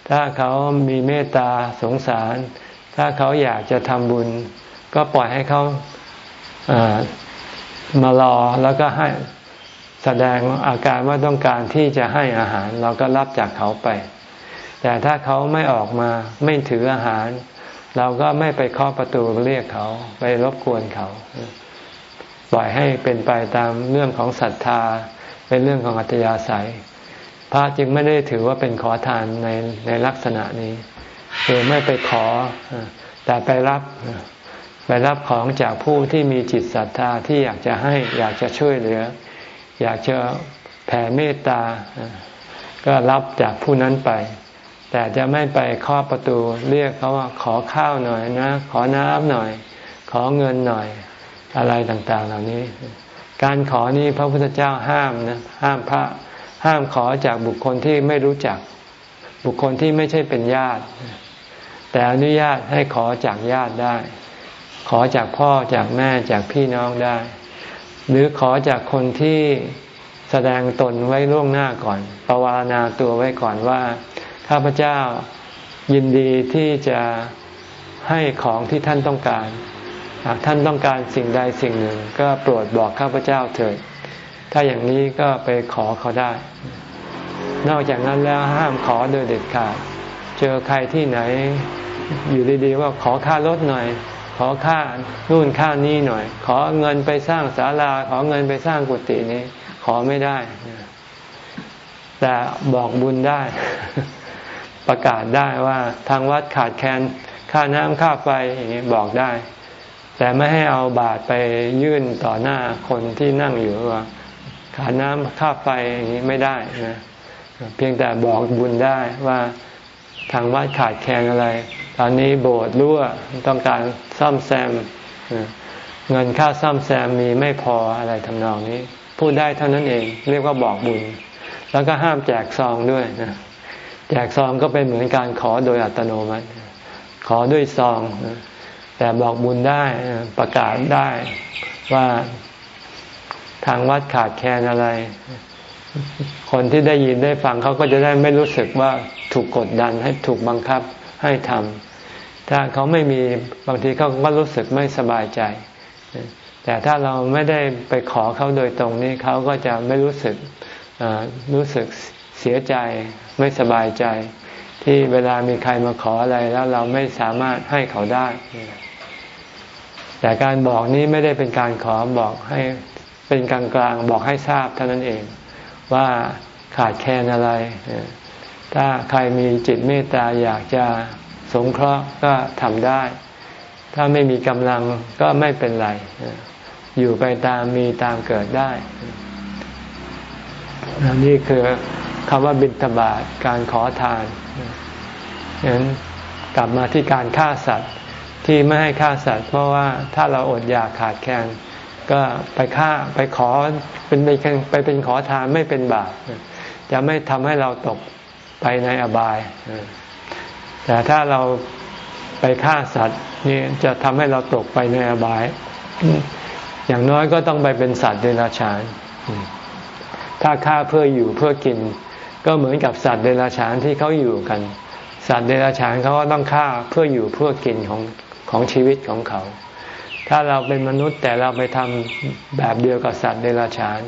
ถ้าเขามีเมตตาสงสาร ถ้าเขาอยากจะทำบุญ ก็ปล่อยให้เขามารอแล้วก็ให้ แสดงอาการว่าต้องการที่จะให้อาหารเราก็รับจากเขาไป แต่ถ้าเขาไม่ออกมาไม่ถืออาหาร เราก็ไม่ไปเคาะประตูเรียกเขาไปรบกวนเขา ปล่อยให้เป็นไปตามเรื่องของศรัทธา เป็นเรื่องของอัตยาศัย พระจึงไม่ได้ถือว่าเป็นขอทานในในลักษณะนี้คือไม่ไปขอ แต่ไปรับไปรับของจากผู้ที่มีจิตศรัทธาที่อยากจะให้อยากจะช่วยเหลือ อยากจะแผ่เมตตา ก็รับจากผู้นั้นไป แต่จะไม่ไปเคาะประตูเรียกเขาว่าขอข้าวหน่อยนะ ขอน้ำหน่อย ขอเงินหน่อยอะไรต่างๆ เหล่านี้ การขอนี้พระพุทธเจ้าห้ามนะห้ามพระห้ามขอจากบุคคลที่ไม่รู้จัก บุคคลที่ไม่ใช่เป็นญาติ แต่อนุญาตให้ขอจากญาติได้ ขอจากพ่อจากแม่จากพี่น้องได้ หรือขอจากคนที่แสดงตนไว้ล่วงหน้าก่อนประวารณาตัวไว้ก่อนว่า ข้าพเจ้ายินดีที่จะให้ของที่ท่านต้องการหากท่านต้องการสิ่งใดสิ่งหนึ่ง ก็โปรดบอกข้าพเจ้าเถิด ถ้าอย่างนี้ก็ไปขอเขาได้ นอกจากนั้นแล้วห้ามขอโดยเด็ดขาด เจอใครที่ไหน อยู่ดีๆว่าขอค่ารถหน่อย ขอค่านู่นค่านี้หน่อย ขอเงินไปสร้างศาลา ขอเงินไปสร้างกุฏินี้ ขอไม่ได้ แต่บอกบุญได้ ประกาศได้ว่าทางวัดขาดแคลนค่าน้ำค่าไฟอย่างนี้บอกได้ แต่ไม่ให้เอาบาตรไปยื่นต่อหน้าคนที่นั่งอยู่ว่าขาดน้ำค่าไฟอย่างนี้ไม่ได้นะเพียงแต่บอกบุญได้ว่าทางวัดขาดแคลนอะไร ตอนนี้โบสถ์รั่วต้องการซ่อมแซมเงินค่าซ่อมแซมมีไม่พออะไรทำนองนี้ พูดได้เท่านั้นเองเรียกว่าบอกบุญ แล้วก็ห้ามแจกซองด้วยนะแจกซองก็เป็นเหมือนการขอโดยอัตโนมัติ ขอด้วยซอง แต่บอกบุญได้ประกาศได้ว่าทางวัดขาดแคลนอะไร คนที่ได้ยินได้ฟังเขาก็จะได้ไม่รู้สึกว่าถูกกดดันให้ถูกบังคับ ให้ทำถ้าเขาไม่มีบางทีเขาก็รู้สึกไม่สบายใจ แต่ถ้าเราไม่ได้ไปขอเขาโดยตรงนี้เขาก็จะไม่รู้สึกรู้สึกเสียใจไม่สบายใจ ที่เวลามีใครมาขออะไรแล้วเราไม่สามารถให้เขาได้ แต่การบอกนี้ไม่ได้เป็นการขอบอกให้เป็นกลางกลางบอกให้ทราบเท่านั้นเองว่าขาดแคลนอะไร ถ้าใครมีจิตเมตตาอยากจะสงเคราะห์ก็ทำได้ ถ้าไม่มีกำลังก็ไม่เป็นไร อยู่ไปตามมีตามเกิดได้ นี่คือคำว่าบิณฑบาตการขอทานฉะนั้นกลับมาที่การฆ่าสัตว์ที่ไม่ให้ฆ่าสัตว์ เพราะว่าถ้าเราอดอยากขาดแคลนก็ไปฆ่าไปขอเป็นไปไปเป็นขอทานไม่เป็นบาปจะไม่ทำให้เราตก ไปในอบาย แต่ถ้าเราไปฆ่าสัตว์นี่จะทำให้เราตกไปในอบาย อย่างน้อยก็ต้องไปเป็นสัตว์เดรัจฉาน ถ้าฆ่าเพื่ออยู่เพื่อกิน ก็เหมือนกับสัตว์เดรัจฉานที่เขาอยู่กัน สัตว์เดรัจฉานเขาก็ต้องฆ่าเพื่ออยู่เพื่อกินของของชีวิตของเขา ถ้าเราเป็นมนุษย์แต่เราไปทำแบบเดียวกับสัตว์เดรัจฉาน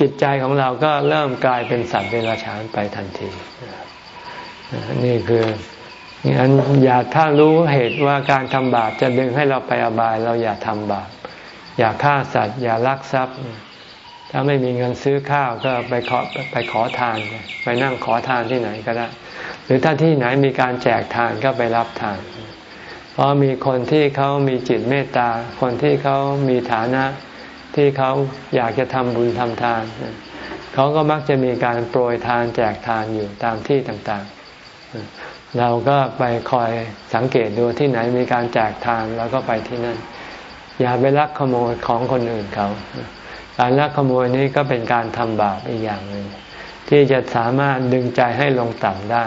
จิตใจของเราก็เริ่มกลายเป็นสัตว์เดรัจฉานไปทันที นี่คืองั้นอย่าถ้ารู้เหตุว่าการทำบาปจะดึงให้เราไปอบาย เราอย่าทำบาป อย่าฆ่าสัตว์ อย่าลักทรัพย์ ถ้าไม่มีเงินซื้อข้าวก็ไปขอไปขอทาน ไปนั่งขอทานที่ไหนก็ได้ หรือถ้าที่ไหนมีการแจกทานก็ไปรับทาน เพราะมีคนที่เขามีจิตเมตตา คนที่เขามีฐานะ ที่เขาอยากจะทำบุญทำทาน เขาก็มักจะมีการโปรยทานแจกทานอยู่ตามที่ต่างๆ เราก็ไปคอยสังเกตดูที่ไหนมีการแจกทานแล้วก็ไปที่นั่น อย่าไปลักขโมยของคนอื่นเขา การลักขโมยนี้ก็เป็นการทำบาปอีกอย่างหนึ่งที่จะสามารถดึงใจให้ลงต่ำได้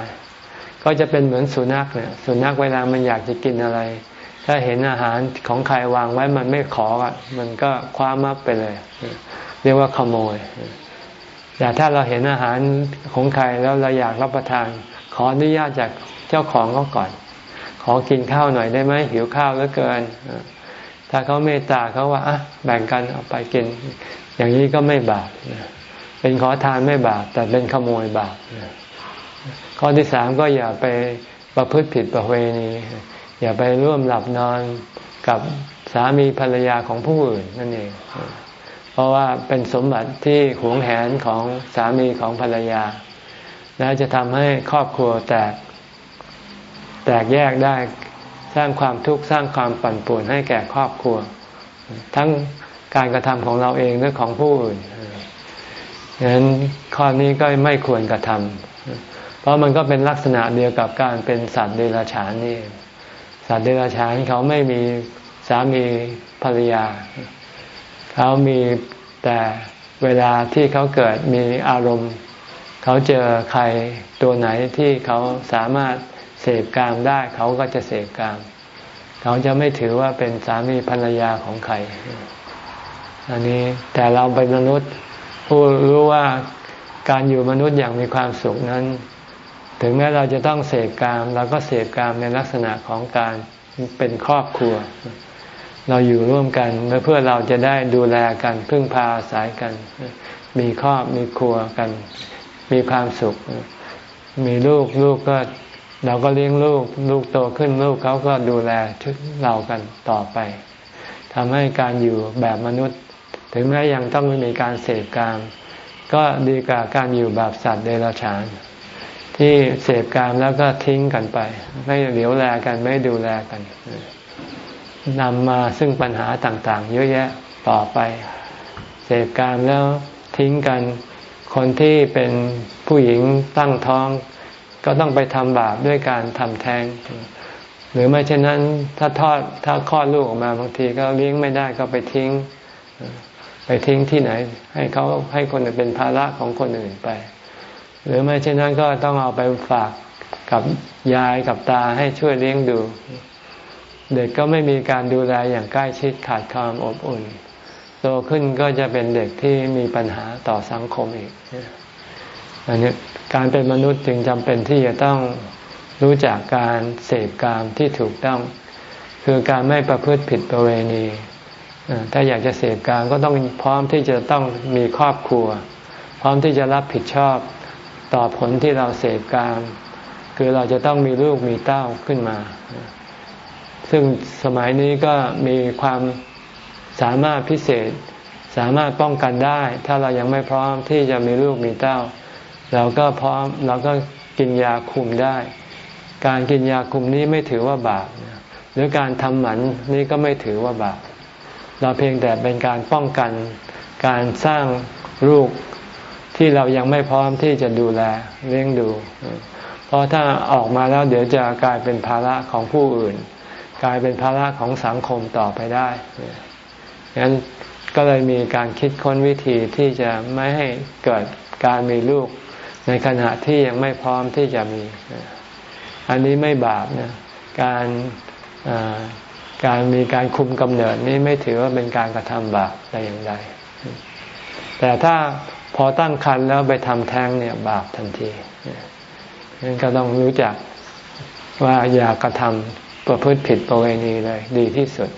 ก็จะเป็นเหมือนสุนัขเนี่ยสุนัขเวลามันอยากจะกินอะไร ถ้าเห็นอาหารของใครวางไว้มันไม่ขออะมันก็คว้ามับไปเลย เรียกว่าขโมยแต่ถ้าเราเห็นอาหารของใครแล้วเราอยากรับประทาน ขออนุญาตจากเจ้าของเขาก่อน ขอกินข้าวหน่อยได้ไหมหิวข้าวเหลือเกิน ถ้าเขาเมตตาเขาว่าอะแบ่งกันเอาไปกิน อย่างนี้ก็ไม่บาปเป็นขอทานไม่บาปแต่เป็นขโมยบาปข้อที่สามก็อย่าไปประพฤติผิดประเวณีอย่าไปร่วมหลับนอนกับสามีภรรยาของผู้อื่นนั่นเอง เพราะว่าเป็นสมบัติที่หวงแหนของสามีของภรรยา และจะทำให้ครอบครัวแตก แตกแยกได้สร้างความทุกข์สร้างความปั่นป่วนให้แก่ครอบครัว ทั้งการกระทำของเราเองและของผู้อื่นดังนั้นข้อนี้ก็ไม่ควรกระทำเพราะมันก็เป็นลักษณะเดียวกับการเป็นสัตว์เดรัจฉานนี่ สัตว์เดรัจฉานเขาไม่มีสามีภรรยา เขามีแต่เวลาที่เขาเกิดมีอารมณ์ เขาเจอใครตัวไหนที่เขาสามารถเสพกามได้ เขาก็จะเสพกาม เขาจะไม่ถือว่าเป็นสามีภรรยาของใคร อันนี้แต่เราเป็นมนุษย์ผู้รู้ว่าการอยู่มนุษย์อย่างมีความสุขนั้น ถึงแม้เราจะต้องเสพกามเราก็เสพกามในลักษณะของการเป็นครอบครัว เราอยู่ร่วมกันเพื่อเราจะได้ดูแลกันพึ่งพาอาศัยกัน มีครอบมีครัวกัน มีความสุข มีลูกลูกก็เราก็เลี้ยงลูก ลูกโตขึ้นลูกเขาก็ดูแลเรากันต่อไปทำให้การอยู่แบบมนุษย์ ถึงแม้ยังต้องมีการเสพกามก็ดีกว่าการอยู่แบบสัตว์เดรัจฉาน ที่เสพกามแล้วก็ทิ้งกันไป ไม่เหลียวแลกันไม่ดูแลกันนำมาซึ่งปัญหาต่าง ๆ เยอะแยะต่อไป เสพกามแล้วทิ้งกัน คนที่เป็นผู้หญิงตั้งท้อง ก็ต้องไปทำบาปด้วยการทำแท้ง หรือไม่เช่นนั้นถ้าทอดถ้าคลอดลูกออกมาบางทีก็เลี้ยงไม่ได้ก็ไปทิ้ง ไปทิ้งที่ไหน ให้เขาให้คนอื่นเป็นภาระของคนอื่นไป หรือไม่เช่นนั้นก็ต้องเอาไปฝากกับยายกับตาให้ช่วยเลี้ยงดู เด็กก็ไม่มีการดูแลอย่างใกล้ชิดขาดความอบอุ่น ตขึ้นก็จะเป็นเด็กที่มีปัญหาต่อสังคมอีกอันนี้การเป็นมนุษย์จึงจำเป็นที่จะต้องรู้จักการเสพกามที่ถูกต้อง คือการไม่ประพฤติผิดประเวณีถ้าอยากจะเสพกามก็ต้องพร้อมที่จะต้องมีครอบครัว พร้อมที่จะรับผิดชอบต่อผลที่เราเสพกาม คือเราจะต้องมีลูกมีเต้าขึ้นมา ซึ่งสมัยนี้ก็มีความ สามารถพิเศษ สามารถป้องกันได้ ถ้าเรายังไม่พร้อมที่จะมีลูกมีเต้า เราก็พร้อมเราก็กินยาคุมได้ การกินยาคุมนี้ไม่ถือว่าบาปหรือการทำหมันนี้ก็ไม่ถือว่าบาปเราเพียงแต่เป็นการป้องกัน การสร้างลูกที่เรายังไม่พร้อมที่จะดูแลเลี้ยงดู เพราะถ้าออกมาแล้วเดี๋ยวจะกลายเป็นภาระของผู้อื่น กลายเป็นภาระของสังคมต่อไปได้ ฉะนั้นก็เลยมีการคิดค้นวิธีที่จะไม่ให้เกิดการมีลูก ในขณะที่ยังไม่พร้อมที่จะมี อันนี้ไม่บาปนะการการมีการคุมกำเนิดนี้ไม่ถือว่าเป็นการกระทำบาปแต่อย่างใด แต่ถ้าพอตั้งครรภ์แล้วไปทำแท้งเนี่ยบาปทันทีนั้นก็ต้องรู้จักว่าอย่ากระทำประพฤติผิดประเวณีเลย ดีที่สุด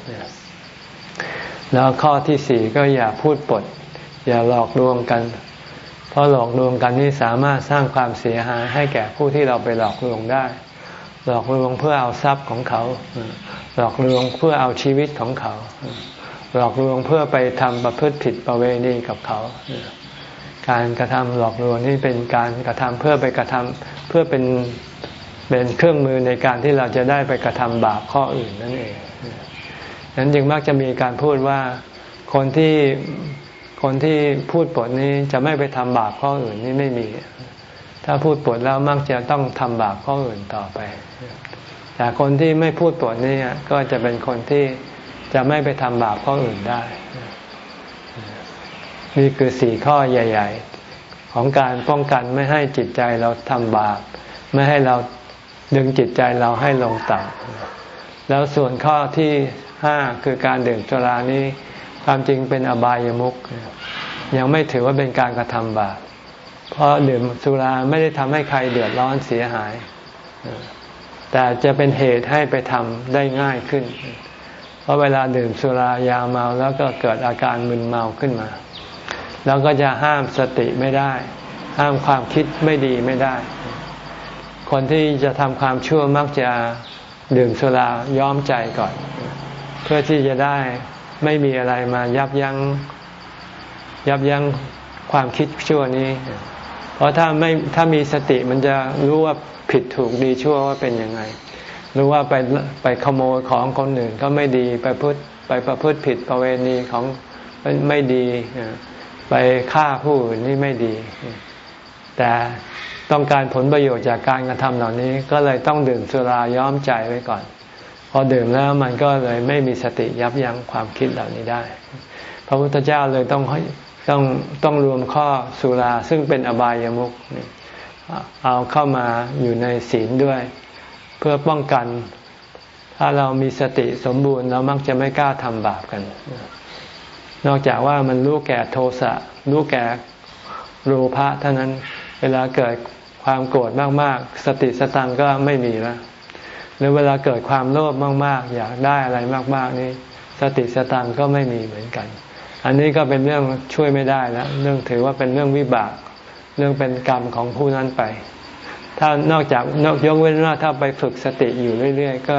แล้วข้อที่สี่ก็อย่าพูดปด อย่าหลอกลวงกัน เพราะหลอกลวงกันนี่สามารถสร้างความเสียหายให้แก่ผู้ที่เราไปหลอกลวงได้ หลอกลวงเพื่อเอาทรัพย์ของเขา หลอกลวงเพื่อเอาชีวิตของเขา หลอกลวงเพื่อไปทำประพฤติผิดประเวณีกับเขา การกระทำหลอกลวงนี่เป็นการกระทำเพื่อไปกระทำเพื่อเป็นเป็นเครื่องมือในการที่เราจะได้ไปกระทำบาปข้ออื่นนั่นเอง นั้นจึงมักจะมีการพูดว่าคนที่คนที่พูดปดนี้จะไม่ไปทำบาปข้ออื่นนี่ไม่มี ถ้าพูดปดแล้วมักจะต้องทำบาปข้ออื่นต่อไป แต่คนที่ไม่พูดปดนี่ก็จะเป็นคนที่จะไม่ไปทำบาปข้ออื่นได้ นี่คือสี่ข้อใหญ่ ๆ ของการป้องกันไม่ให้จิตใจเราทำบาป ไม่ให้เราดึงจิตใจเราให้ลงต่ำแล้วส่วนข้อที่ ห้าคือการดื่มสุรานี้ ความจริงเป็นอบายามุขยังไม่ถือว่าเป็นการกระทำบาปเพราะดื่มสุราไม่ได้ทำให้ใครเดือดร้อนเสียหาย แต่จะเป็นเหตุให้ไปทำได้ง่ายขึ้น เพราะเวลาดื่มสุรายาเมาแล้วก็เกิดอาการมึนเมาขึ้นมา แล้วก็จะห้ามสติไม่ได้ ห้ามความคิดไม่ดีไม่ได้ คนที่จะทำความชั่วมักจะดื่มสุราย้อมใจก่อน เพื่อที่จะได้ไม่มีอะไรมายับยัง้งยับยั้งความคิดชั่วนี้ เพราะถ้าไม่ถ้ามีสติมันจะรู้ว่าผิดถูกดีชั่วว่าเป็นยังไง รู้ว่าไปไปขโมยของคนอื่นก็ไม่ดีไปพูดไปประพฤติผิดประเวณีของไม่ดี ไปฆ่าผู้อื่นนี่ไม่ดี แต่ต้องการผลประโยชน์จากการกระทำเหล่านี้ ก็เลยต้องดื่มสุราย้อมใจไว้ก่อน พอดื่มแล้วมันก็เลยไม่มีสติยับยั้งความคิดเหล่านี้ได้ พระพุทธเจ้าเลยต้องต้องต้องรวมข้อสุราซึ่งเป็นอบายามุขเอาเข้ามาอยู่ในศีลด้วย เพื่อป้องกัน ถ้าเรามีสติสมบูรณ์ เรามักจะไม่กล้าทำบาปกัน นอกจากว่ามันรู้แก่โทสะรู้แก่โลภะเท่านั้นเวลาเกิดความโกรธมาก ๆ สติสตังก็ไม่มีแล้ว หรือเวลาเกิดความโลภมาก ๆ อยากได้อะไรมาก ๆ นี่สติสตังก็ไม่มีเหมือนกัน อันนี้ก็เป็นเรื่องช่วยไม่ได้แล้วเรื่องถือว่าเป็นเรื่องวิบาก เรื่องเป็นกรรมของผู้นั้นไป ถ้านอกจากนอกยกเว้นว่าถ้าไปฝึกสติอยู่เรื่อย ๆ ก็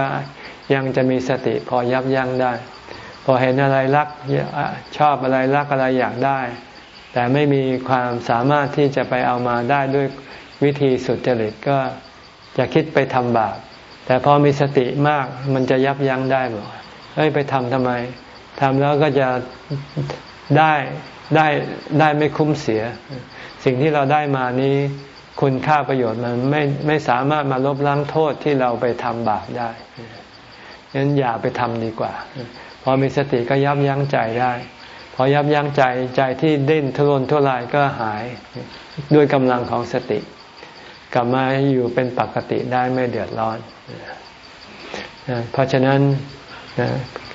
ยังจะมีสติพอยับยั้งได้ พอเห็นอะไรรักชอบอะไรรักอะไรอยากได้ แต่ไม่มีความสามารถที่จะไปเอามาได้ด้วยวิธีสุดจริตก็จะคิดไปทำบาป แต่พอมีสติมากมันจะยับยั้งได้บอกเฮ้ยไปทำทำไมทำแล้วก็จะได้ได้ได้ไม่คุ้มเสีย สิ่งที่เราได้มานี้คุณค่าประโยชน์มันไม่ไม่สามารถมาลบล้างโทษที่เราไปทำบาปได้ฉะนั้นอย่าไปทำดีกว่า พอมีสติก็ยับยั้งใจได้ พอยับยั้งใจใจที่เดิ้นทุรนทุรายก็หายด้วยกำลังของสติ กลับมาอยู่เป็นปกติได้ไม่เดือดร้อน เพราะฉะนั้น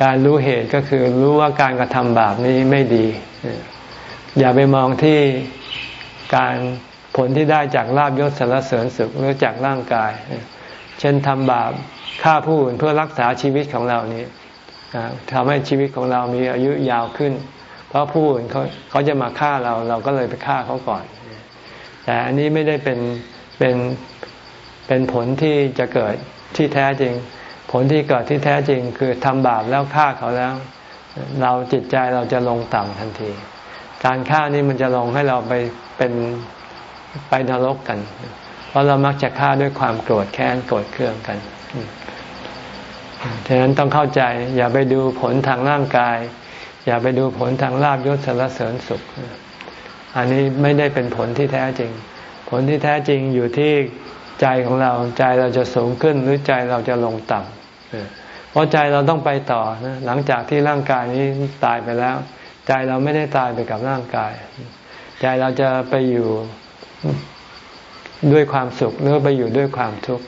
การรู้เหตุก็คือรู้ว่าการกระทำบาปนี้ไม่ดี อย่าไปมองที่การผลที่ได้จากลาบยศสารเสริญสุขหรือจากร่างกาย เช่นทำบาปฆ่าผู้อื่นเพื่อรักษาชีวิตของเรานี้ทำให้ชีวิตของเรามีอายุยาวขึ้น เพราะผู้อื่นเขาเขาจะมาฆ่าเราเราก็เลยไปฆ่าเขาก่อน แต่อันนี้ไม่ได้เป็นเป็นเป็นผลที่จะเกิด ที่แท้จริง ผลที่เกิดที่แท้จริงคือทำบาปแล้วฆ่าเขาแล้ว เราจิตใจเราจะลงต่ำทันที การฆ่านี้มันจะลงให้เราไปเป็นไปนรกกัน เพราะเรามักจะฆ่าด้วยความโกรธแค้นโกรธเคืองกันฉะนั้นต้องเข้าใจ อย่าไปดูผลทางร่างกาย อย่าไปดูผลทางลาบยศสารเสริญสุข อันนี้ไม่ได้เป็นผลที่แท้จริง ผลที่แท้จริงอยู่ที่ ใจของเราใจเราจะสูงขึ้นหรือใจเราจะลงต่ำเพราะใจเราต้องไปต่อนะหลังจากที่ร่างกายนี้ตายไปแล้ว ใจเราไม่ได้ตายไปกับร่างกาย ใจเราจะไปอยู่ด้วยความสุขหรือไปอยู่ด้วยความทุกข์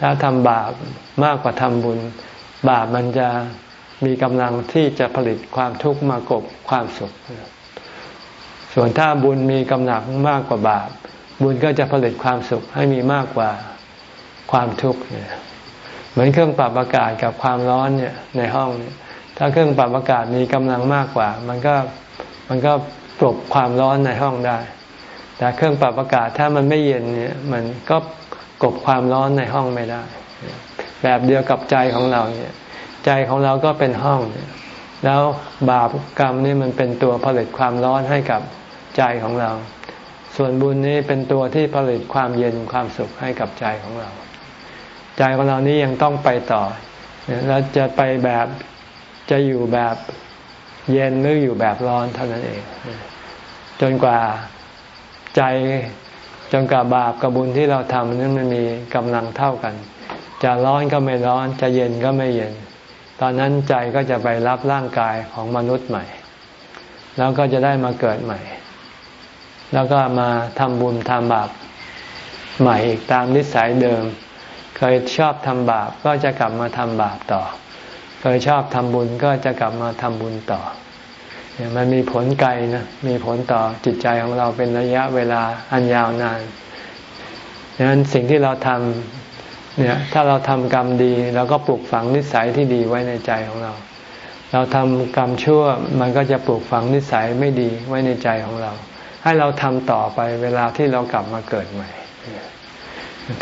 ถ้าทำบาปมากกว่าทำบุญ บาปมันจะมีกำลังที่จะผลิตความทุกข์มากบความสุข ส่วนถ้าบุญมีกำลังมากกว่าบาป บุญก็จะผลิตความสุขให้มีมากกว่าความทุกข์เนี่ยเหมือนเครื่องปรับอากาศกับความร้อนเนี่ยในห้องเนี่ยถ้าเครื่องปรับอากาศมีกำลังมากกว่า มันก็มันก็ปลบความร้อนในห้องได้ แต่เครื่องปรับอากาศถ้ามันไม่เย็นเนี่ยมันก็กบความร้อนในห้องไม่ได้ แบบเดียวกับใจของเราเนี่ย ใจของเราก็เป็นห้องแล้วบาปกรรมนี่มันเป็นตัวผลิตความร้อนให้กับใจของเรา ส่วนบุญนี้เป็นตัวที่ผลิตความเย็นความสุขให้กับใจของเรา ใจของเรานี้ยังต้องไปต่อ แล้วจะไปแบบจะอยู่แบบเย็นหรืออยู่แบบร้อนเท่านั้นเอง จนกว่าใจจนกับบาปกับบุญที่เราทำนั้นมันมีกำลังเท่ากัน จะร้อนก็ไม่ร้อน จะเย็นก็ไม่เย็น ตอนนั้นใจก็จะไปรับร่างกายของมนุษย์ใหม่ แล้วก็จะได้มาเกิดใหม่ แล้วก็มาทำบุญทำบาปใหม่อีกตามนิสัยเดิม เคยชอบทำบาปก็จะกลับมาทำบาปต่อ เคยชอบทำบุญก็จะกลับมาทำบุญต่อมันมีผลไกลนะ มีผลต่อจิตใจของเราเป็นระยะเวลาอันยาวนานดังนั้นสิ่งที่เราทำเนี่ย ถ้าเราทำกรรมดีเราก็ปลูกฝังนิสัยที่ดีไว้ในใจของเรา เราทำกรรมชั่วมันก็จะปลูกฝังนิสัยไม่ดีไว้ในใจของเรา ให้เราทำต่อไปเวลาที่เรากลับมาเกิดใหม่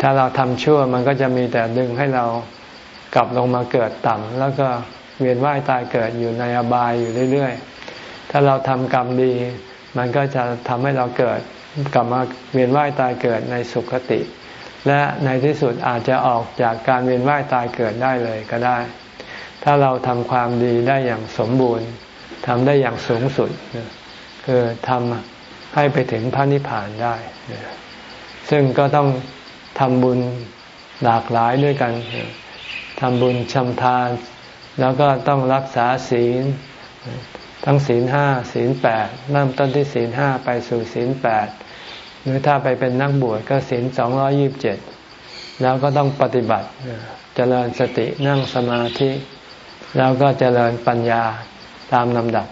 ถ้าเราทำชั่วมันก็จะมีแต่ดึงให้เรากลับลงมาเกิดต่ำแล้วก็เวียนว่ายตายเกิดอยู่ในอบายอยู่เรื่อยๆ ถ้าเราทำกรรมดี มันก็จะทำให้เราเกิดกลับมาเวียนว่ายตายเกิดในสุขติ และในที่สุดอาจจะออกจากการเวียนว่ายตายเกิดได้เลยก็ได้ ถ้าเราทำความดีได้อย่างสมบูรณ์ทำได้อย่างสูงสุด คือทำ ให้ไปถึงพระนิพพานได้ ซึ่งก็ต้องทำบุญหลากหลายด้วยกันทำบุญชำทาน แล้วก็ต้องรักษาศีล ทั้งศีลห้าศีลแปดเริ่มต้นที่ศีลห้าไปสู่ศีลแปดหรือถ้าไปเป็นนักบวชก็ศีลสองร้อยิบเจ็ดแล้วก็ต้องปฏิบัติเจริญสตินั่งสมาธิ แล้วก็เจริญปัญญาตามลำดับ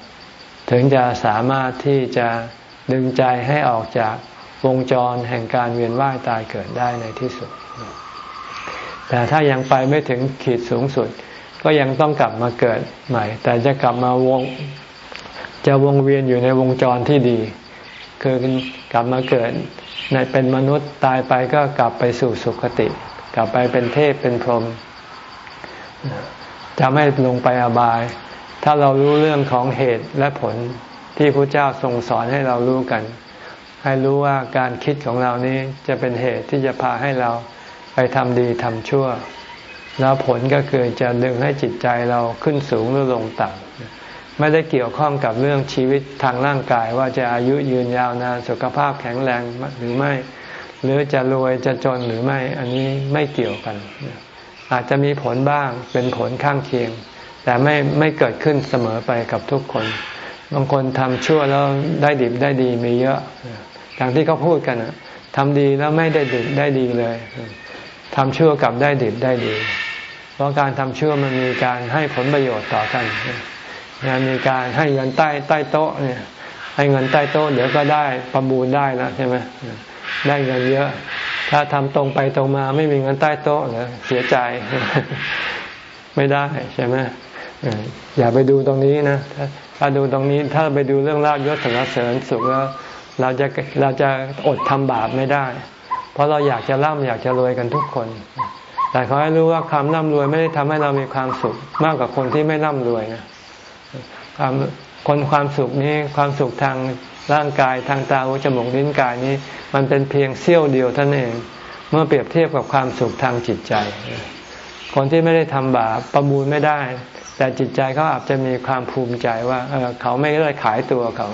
ถึงจะสามารถที่จะ ดึงใจให้ออกจากวงจรแห่งการเวียนว่ายตายเกิดได้ในที่สุด แต่ถ้ายังไปไม่ถึงขีดสูงสุด ก็ยังต้องกลับมาเกิดใหม่ แต่จะกลับมาวง จะวงเวียนอยู่ในวงจรที่ดี คือกลับมาเกิดในเป็นมนุษย์ตายไปก็กลับไปสู่สุคติ กลับไปเป็นเทพเป็นพรหมจะไม่ลงไปอบาย ถ้าเรารู้เรื่องของเหตุและผล ที่พระเจ้าทรงสอนให้เรารู้กัน ให้รู้ว่าการคิดของเรานี้จะเป็นเหตุที่จะพาให้เราไปทำดีทำชั่ว แล้วผลก็คือจะดึงให้จิตใจเราขึ้นสูงหรือลงต่ำไม่ได้เกี่ยวข้องกับเรื่องชีวิตทางร่างกาย ว่าจะอายุยืนยาวนานสุขภาพแข็งแรงหรือไม่ หรือจะรวยจะจนหรือไม่ อันนี้ไม่เกี่ยวกัน อาจจะมีผลบ้างเป็นผลข้างเคียง แต่ไม่ไม่เกิดขึ้นเสมอไปกับทุกคน บางคนทำชั่วแล้วได้ดิบได้ดีมีเยอะอย่างที่เขาพูดกันทำดีแล้วไม่ได้ดิบได้ดีเลยทำชั่วกับได้ดิบได้ดี เพราะการทำชั่วมันมีการให้ผลประโยชน์ต่อกันงานมีการให้เงินใต้ใต้โต๊ะเนี่ยให้เงินใต้โต๊ะเดี๋ยวก็ได้ประมูลได้แล้วใช่ไหมได้เงินเยอะ ถ้าทำตรงไปตรงมาไม่มีเงินใต้โต๊ะเยเสียใจไม่ได้ใช่ไหมอย่าไปดูตรงนี้นะ ถ้าดูตรงนี้ถ้าไปดูเรื่องลาบยศสรรเสริญสุขแล้วเราจะเราจะอดทำบาปไม่ได้ เพราะเราอยากจะร่ำอยากจะรวยกันทุกคน แต่ขอให้รู้ว่าความร่ำรวยไม่ได้ทำให้เรามีความสุขมากกว่าคนที่ไม่ร่ำรวยนะความคนความสุขนี้ความสุขทางร่างกายทางตาหูจมูกลิ้นกายนี้ มันเป็นเพียงเสี้ยวเดียวท่านั้นเอง เมื่อเปรียบเทียบกับความสุขทางจิตใจ คนที่ไม่ได้ทำบาปประมูลไม่ได้ แต่จิตใจเขาอาจจะมีความภูมิใจว่าเเขาไม่ได้ขายตัวเขา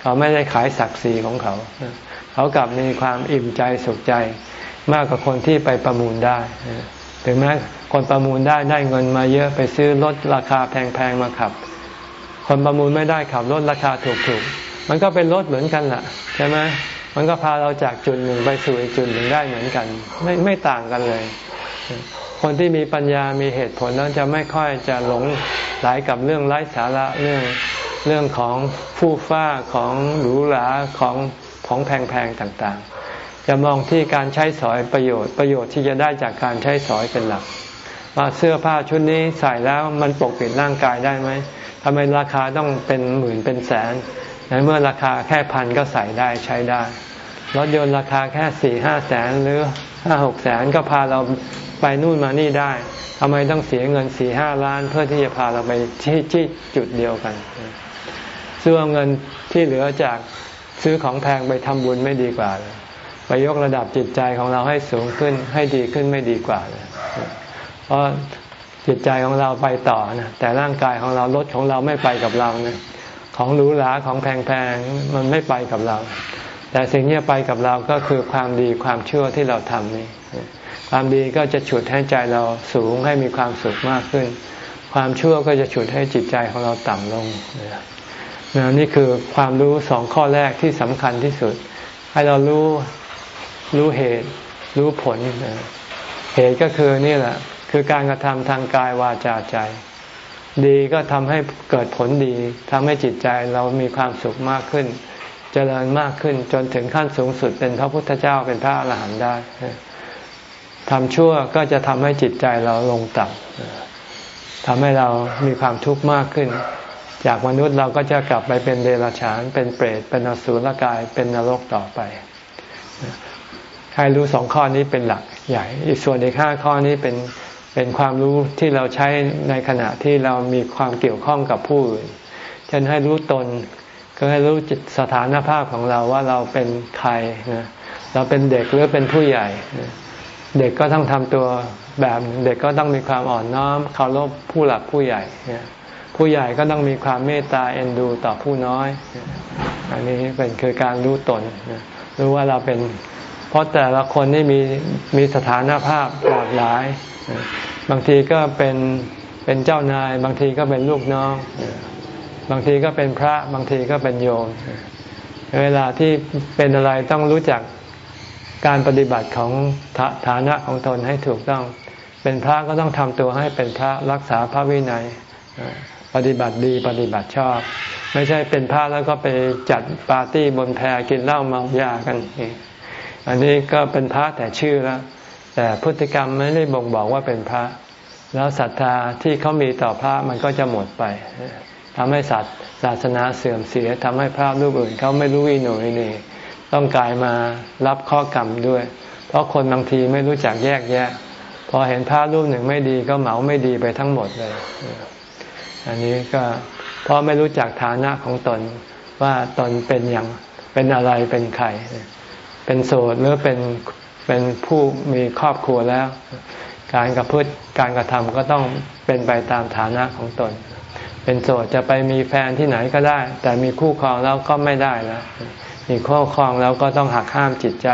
เขาไม่ได้ขายศักดิ์ศรีของเขา เขากลับมีความอิ่มใจสุขใจ มากกว่าคนที่ไปประมูลได้ถึงแม้คนประมูลได้ได้เงินมาเยอะไปซื้อรถราคาแพงๆมาขับ คนประมูลไม่ได้ขับรถราคาถูกๆ มันก็เป็นรถเหมือนกันแหละใช่ไหมมันก็พาเราจากจุดหนึ่งไปสู่อีกจุดหนึ่งได้เหมือนกัน ไม่ไม่ต่างกันเลย คนที่มีปัญญามีเหตุผลนั้นจะไม่ค่อยจะหลงไหลกับเรื่องไร้สาระเรื่องเรื่องของฟู่ฟ้าของหรูหราของของแพงๆต่างๆ จะมองที่การใช้สอยประโยชน์ประโยชน์ที่จะได้จากการใช้สอยเป็นหลักว่าเสื้อผ้าชุดนี้ใส่แล้วมันปกปิดร่างกายได้ไหมทำไมราคาต้องเป็นหมื่นเป็นแสนในเมื่อราคาแค่พันก็ใส่ได้ใช้ได้รถยนต์ราคาแค่สี่ห้าแสนหรือห้าหกแสนก็พาเรา ไปนู่นมานี่ได้ทำไมต้องเสียเงินสี่ห้าล้านเพื่อที่จะพาเราไปที่ที่จุดเดียวกันซื้อเงินที่เหลือจากซื้อของแพงไปทำบุญไม่ดีกว่าเลยไปยกระดับจิตใจของเราให้สูงขึ้นให้ดีขึ้นไม่ดีกว่าเลยเพราะจิตใจของเราไปต่อนะแต่ร่างกายของเรารถของเราไม่ไปกับเรานะของหรูหราของแพงๆมันไม่ไปกับเรา แต่สิ่งที่ไปกับเราก็คือความดีความเชื่อที่เราทำนี่ความดีก็จะฉุดให้ใจเราสูงให้มีความสุขมากขึ้น ความชั่วก็จะฉุดให้จิตใจของเราต่ำลงนี่คือความรู้สองข้อแรกที่สำคัญที่สุด ให้เรารู้รู้เหตุ รู้ผล เหตุก็คือนี่แหละ คือการกระทำทางกายวาจาใจ ดีก็ทำให้เกิดผลดีทำให้จิตใจเรามีความสุขมากขึ้น เจริญมากขึ้นจนถึงขั้นสูงสุดเป็นพระพุทธเจ้าเป็นพระอรหันต์ได้ทำชั่วก็จะทำให้จิตใจเราลงต่ำทำให้เรามีความทุกข์มากขึ้น จากมนุษย์เราก็จะกลับไปเป็นเดรัจฉาน เป็นเปรต เป็นอสุรกาย เป็นนรกต่อไป ใครรู้สองข้อนี้เป็นหลักใหญ่ อีกส่วนอีกห้าข้อนี้เป็นเป็นความรู้ที่เราใช้ในขณะที่เรามีความเกี่ยวข้องกับผู้อื่นเช่นให้รู้ตน ก็ให้รู้สถานภาพของเราว่าเราเป็นใครนะเราเป็นเด็กหรือเป็นผู้ใหญ่ เด็กก็ต้องทำตัวแบบเด็กก็ต้องมีความอ่อนน้อมเคารพผู้หลักผู้ใหญ่ ผู้ใหญ่ก็ต้องมีความเมตตาเอ็นดูต่อผู้น้อย อันนี้เป็นคือการรู้ตนรู้ว่าเราเป็น เพราะแต่ละคนนี่มีมีสถานภาพหลากหลาย บางทีก็เป็นเป็นเจ้านาย บางทีก็เป็นลูกน้อง บางทีก็เป็นพระบางทีก็เป็นโยม เวลาที่เป็นอะไรต้องรู้จักการปฏิบัติของฐานะของตนให้ถูกต้อง เป็นพระก็ต้องทำตัวให้เป็นพระรักษาพระวินัย ปฏิบัติดีปฏิบัติชอบ ไม่ใช่เป็นพระแล้วก็ไปจัดปาร์ตี้บนแพกินเหล้าเมายากัน อันนี้ก็เป็นพระแต่ชื่อแล้วแต่พฤติกรรมไม่ได้บ่งบอกว่าเป็นพระ แล้วศรัทธาที่เขามีต่อพระมันก็จะหมดไป ทำให้ศาสนาเสื่อมเสียทำให้พระรูปอื่นเขาไม่รู้อิโนอินี่ต้องกลายมารับข้อกรรมด้วย เพราะคนบางทีไม่รู้จักแยกแยะ พอเห็นพระรูปหนึ่งไม่ดีก็เหมาไม่ดีไปทั้งหมดเลย อันนี้ก็เพราะไม่รู้จักฐานะของตนว่าตนเป็นอย่างเป็นอะไรเป็นใคร เป็นโสดหรือเป็นเป็นผู้มีครอบครัวแล้ว การกระพฤติการกระทำก็ต้องเป็นไปตามฐานะของตน เป็นโสดจะไปมีแฟนที่ไหนก็ได้ แต่มีคู่ครองแล้วก็ไม่ได้แล้วมีคู่ครองแล้วก็ต้องหักห้ามจิตใจ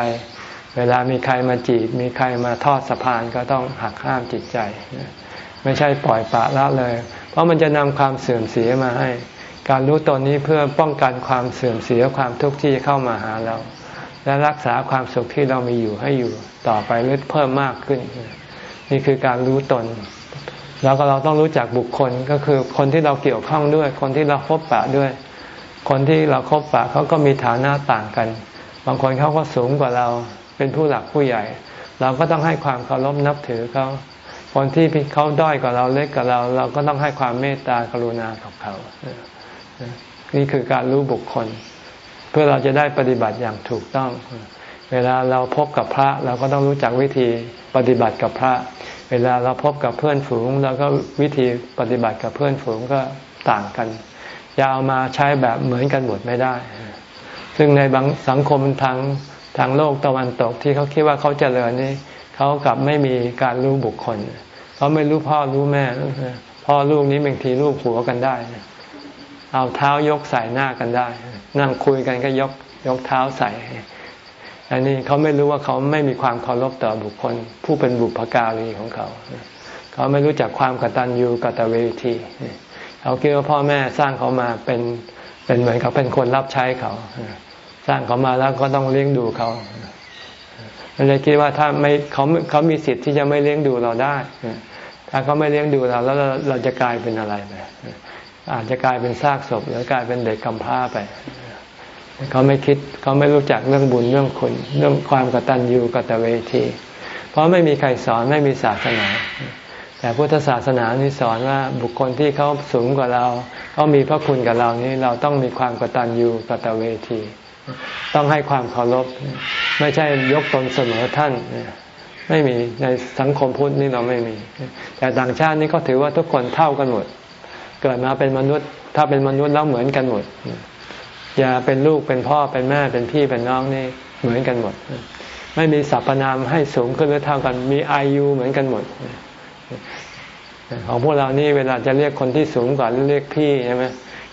เวลามีใครมาจีบ มีใครมาทอดสะพานก็ต้องหักห้ามจิตใจ ไม่ใช่ปล่อยปละละเลย เพราะมันจะนำความเสื่อมเสียมาให้ การรู้ตนนี้เพื่อป้องกันความเสื่อมเสียความทุกข์ที่จะเข้ามาหาเรา และรักษาความสุขที่เรามีอยู่ให้อยู่ต่อไปหรือเพิ่มมากขึ้น นี่คือการรู้ตน แล้วก็เราต้องรู้จักบุคคลก็คือคนที่เราเกี่ยวข้องด้วย คนที่เราคบปะด้วย คนที่เราคบปะเขาก็มีฐานะต่างกัน บางคนเขาก็สูงกว่าเราเป็นผู้หลักผู้ใหญ่ เราก็ต้องให้ความเคารพนับถือเขาคนที่เขาด้อยกว่าเราเล็กกว่าเรา เราก็ต้องให้ความเมตตากรุณากับเขา นี่คือการรู้บุคคล เพื่อเราจะได้ปฏิบัติอย่างถูกต้อง เวลาเราพบกับพระ เราก็ต้องรู้จักวิธีปฏิบัติกับพระ เวลาเราพบกับเพื่อนฝูงเราก็วิธีปฏิบัติกับเพื่อนฝูงก็ต่างกันอย่าเอามาใช้แบบเหมือนกันหมดไม่ได้ ซึ่งในบางสังคมทางทางโลกตะวันตกที่เขาคิดว่าเขาเจริญนี่เขากลับไม่มีการรู้บุคคลเขาไม่รู้พ่อรู้แม่ พ่อลูกนี้บางทีลูกหัวกันได้ เอาเท้ายกใส่หน้ากันได้ นั่งคุยกันก็ยกยกเท้าใส่ อันนี้เขาไม่รู้ว่าเขาไม่มีความเคารพต่อบุคคล ผู้เป็นบุพการีของเขา เขาไม่รู้จักความกตัญญูกตเวทีเขาคิดว่าพ่อแม่สร้างเขามาเป็นเป็นเหมือนเขาเป็นคนรับใช้เขา สร้างเขามาแล้วก็ต้องเลี้ยงดูเขาเราจะคิดว่าถ้าไม่เขาเขามีสิทธิ์ที่จะไม่เลี้ยงดูเราได้ ถ้าเขาไม่เลี้ยงดูเราแล้วเราจะกลายเป็นอะไรไปอาจจะกลายเป็นซากศพหรือกลายเป็นเด็กกำพร้าไป เขาไม่คิดเขาไม่รู้จักเรื่องบุญเรื่องคุณเรื่องความกตัญญูกตเวที เพราะไม่มีใครสอนไม่มีศาสนา แต่พุทธศาสนานี่สอนว่าบุคคลที่เขาสูงกว่าเราเขามีพระคุณกับเรานี้เราต้องมีความกตัญญูกตเวที ต้องให้ความเคารพไม่ใช่ยกตนเสมอท่านไม่มีในสังคมพุทธนี่เราไม่มี แต่ต่างชาตินี่ก็ถือว่าทุกคนเท่ากันหมด เกิดมาเป็นมนุษย์ ถ้าเป็นมนุษย์แล้วเหมือนกันหมด อย่าเป็นลูกเป็นพ่อเป็นแม่เป็นพี่เป็นน้องนี่เหมือนกันหมด ไม่มีสรรพนามให้สูงขึ้นหรือเท่ากันมีอายุเหมือนกันหมดของพวกเรานี่เวลาจะเรียกคนที่สูงกว่าเรียกพี่ใช่ไหม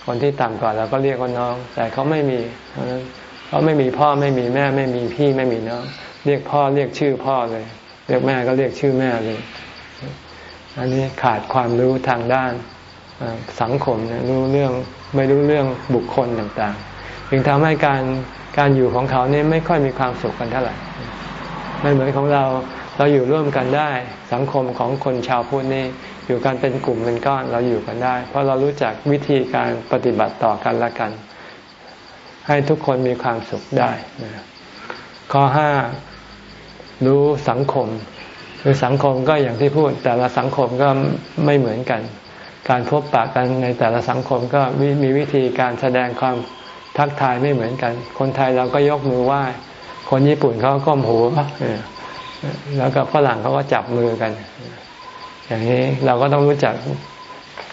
คนที่ต่ำกว่าเราก็เรียกว่าน้อง แต่เขาไม่มีเขาไม่มีพ่อไม่มีแม่ไม่มีพี่ไม่มีน้อง เรียกพ่อเรียกชื่อพ่อเลย เรียกแม่ก็เรียกชื่อแม่เลย อันนี้ขาดความรู้ทางด้านสังคมรู้เรื่องไม่รู้เรื่องบุคคลต่างๆ จึงทำให้การการอยู่ของเขานี่ไม่ค่อยมีความสุขกันเท่าไหร่ไม่เหมือนของเราเราอยู่ร่วมกันได้ สังคมของคนชาวพุทธนี่อยู่กันเป็นกลุ่มเป็นก้อนเราอยู่กันได้ เพราะเรารู้จักวิธีการปฏิบัติต่อกันละกัน ให้ทุกคนมีความสุขได้ ข้อห้ารู้สังคม คือสังคมก็อย่างที่พูด แต่ละสังคมก็ไม่เหมือนกัน การพบปะกันในแต่ละสังคมก็มีวิธีการแสดงความ ทักทายไม่เหมือนกัน คนไทยเราก็ยกมือไหว้ คนญี่ปุ่นเขาก้มหัวแล้วก็ฝรั่งเขาก็จับมือกัน อย่างนี้เราก็ต้องรู้จัก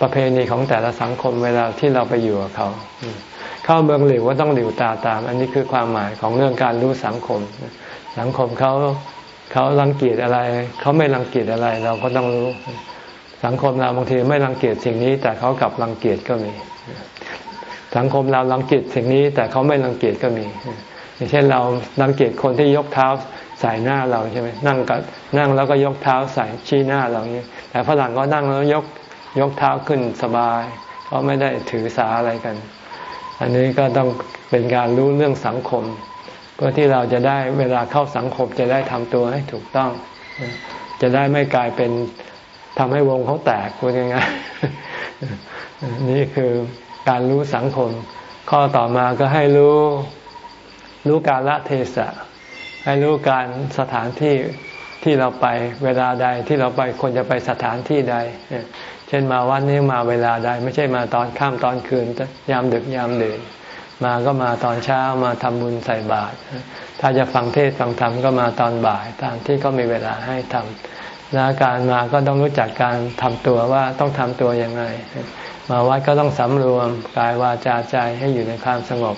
ประเพณีของแต่ละสังคมเวลาที่เราไปอยู่กับเขา เข้าเมืองหลิวก็ต้องหลิวตาตาม อันนี้คือความหมายของเรื่องการรู้สังคม สังคมเขาเขารังเกียจอะไร เขาไม่รังเกียจอะไร เราก็ต้องรู้ สังคมเราบางทีไม่รังเกียจสิ่งนี้ แต่เขากลับรังเกียจก็มี สังคมเรารังเกียจสิ่งนี้ แต่เขาไม่รังเกียจก็มี อย่างเช่นเรารังเกียจคนที่ยกเท้าใส่หน้าเราใช่ไหมนั่งกับนั่งแล้วก็ยกเท้าใส่ชี้หน้าเราเนี่ยแต่ฝรั่งก็นั่งแล้วยกยกเท้าขึ้นสบายเขาไม่ได้ถือสาอะไรกัน อันนี้ก็ต้องเป็นการรู้เรื่องสังคม เพื่อที่เราจะได้เวลาเข้าสังคมจะได้ทำตัวให้ถูกต้อง จะได้ไม่กลายเป็นทำให้วงเขาแตกพูดง่ายๆนี่คือ การรู้สังคม ข้อต่อมาก็ให้รู้รู้การละเทศะ ให้รู้การสถานที่ที่เราไปเวลาใดที่เราไปควรจะไปสถานที่ใด เช่นมาวันนี้มาเวลาใด ไม่ใช่มาตอนข้ามตอนคืนยามดึกยามเดินมาก็มาตอนเช้ามาทำบุญใส่บาตรถ้าจะฟังเทศฟังธรรมก็มาตอนบ่ายตามที่ก็มีเวลาให้ทำและการมาก็ต้องรู้จักการทำตัวว่าต้องทำตัวยังไง มาวัดก็ต้องสำรวมกายวาจาใจให้อยู่ในความสงบ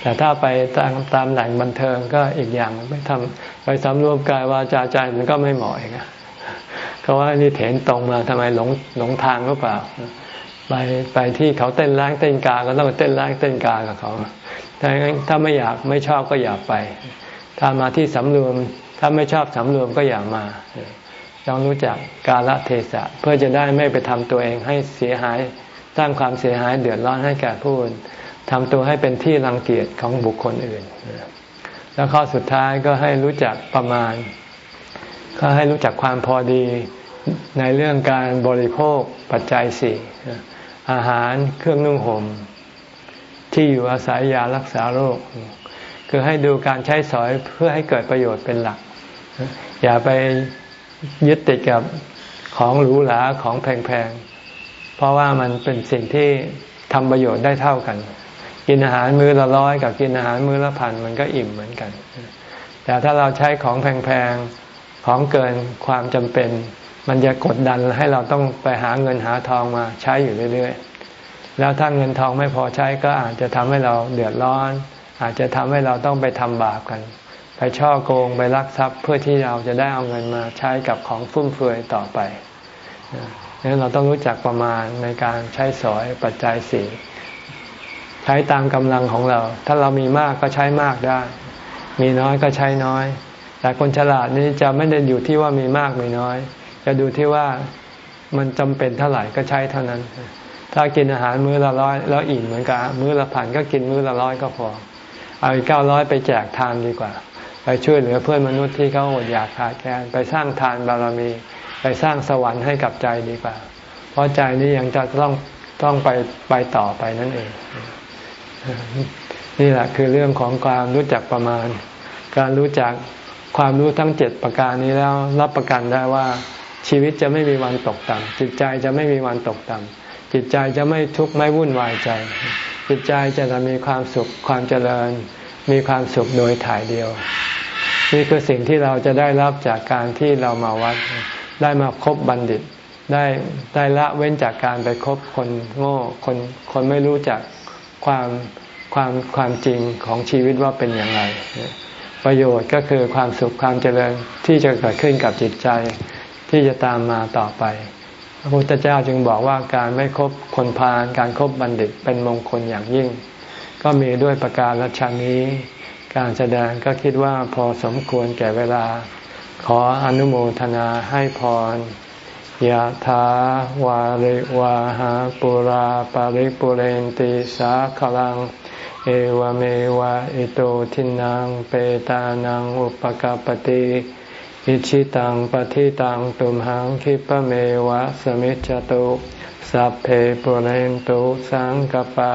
แต่ถ้าไปตามตามแหล่งบันเทิงก็อีกอย่างไม่ทำไปสำรวมกายวาจาใจมันก็ไม่เหมาะเองเขาว่านี่เถนตรงมาทำไมหลงหลงทางหรือเปล่า ไปไปที่เขาเต้นแรงเต้นกา ก็ต้องเต้นแรงเต้นกากับเขาถ้าถ้าไม่อยากไม่ชอบก็อย่าไป ถ้ามาที่สำรวม ถ้าไม่ชอบสำรวมก็อย่ามา ต้องรู้จักกาลเทศะเพื่อจะได้ไม่ไปทำตัวเองให้เสียหายสร้างความเสียหายเดือดร้อนให้แก่ผู้อื่นทำตัวให้เป็นที่รังเกียจของบุคคลอื่น แล้วข้อสุดท้ายก็ให้รู้จักประมาณ ก็ให้รู้จักความพอดีในเรื่องการบริโภคปัจจัยสี่อาหารเครื่องนุ่งห่มที่อยู่อาศัยยารักษาโรค คือให้ดูการใช้สอยเพื่อให้เกิดประโยชน์เป็นหลัก อย่าไป ยึดติดกับของหรูหราของแพงๆ เพราะว่ามันเป็นสิ่งที่ทำประโยชน์ได้เท่ากัน กินอาหารมื้อละร้อยกับกินอาหารมื้อละพันมันก็อิ่มเหมือนกัน แต่ถ้าเราใช้ของแพงๆ ของเกินความจำเป็น มันจะกดดันให้เราต้องไปหาเงินหาทองมาใช้อยู่เรื่อยๆ แล้วถ้าเงินทองไม่พอใช้ก็อาจจะทำให้เราเดือดร้อน อาจจะทำให้เราต้องไปทำบาปกัน ไปช่อโกงไปลักทรัพย์ เพื่อที่เราจะได้เอาเงินมาใช้กับของฟุ่มเฟือยต่อไปนั้นเราต้องรู้จักประมาณในการใช้สอยปัจจัยสี่ใช้ตามกำลังของเรา ถ้าเรามีมากก็ใช้มากได้ มีน้อยก็ใช้น้อย แต่คนฉลาดนี้จะไม่ได้อยู่ที่ว่ามีมากมีน้อย จะดูที่ว่ามันจำเป็นเท่าไหร่ก็ใช้เท่านั้น ถ้ากินอาหารมื้อละร้อยแล้วอิ่มเหมือนกันมื้อละพันก็กินมื้อละร้อยก็พอ เอาอีกเก้าร้อยไปแจกทานดีกว่า ไปช่วยเหลือเพื่อนมนุษย์ที่เขาอดอยากขาดแคลนไปสร้างทานบารมี ไปสร้างสวรรค์ให้กับใจดีกว่า เพราะใจนี้ยังจะต้องต้องไปไปต่อไปนั่นเอง นี่แหละคือเรื่องของความรู้จักประมาณ การรู้จักความรู้ทั้งเจ็ดประการนี้แล้วรับประกันได้ว่าชีวิตจะไม่มีวันตกต่ำจิตใจจะไม่มีวันตกต่ำจิตใจจะไม่ทุกข์ไม่วุ่นวายใจ จิตใจจะมีความสุขความเจริญ มีความสุขโดยถ่ายเดียว นี่คือสิ่งที่เราจะได้รับจากการที่เรามาวัด ได้มาคบบัณฑิต ได้ได้ละเว้นจากการไปคบคนโง่คนคนไม่รู้จักความความความจริงของชีวิตว่าเป็นอย่างไร ประโยชน์ก็คือความสุขความเจริญที่จะเกิดขึ้นกับจิตใจที่จะตามมาต่อไปพระพุทธเจ้าจึงบอกว่าการไม่คบคนพาลการครบบัณฑิตเป็นมงคลอย่างยิ่ง ก็มีด้วยประการละชานี้ การแสดงก็คิดว่าพอสมควรแก่เวลา ขออนุโมทนาให้พรยะถาวาริวาหาปุราปาริปุเรนติสาขลัง เอวเมวะอิโตทินังเปตานังอุปกปติอิชิตังปฏิตังตุมหังคิปเมวะสมิจจตุสัพเพปุเรนตุสังกปา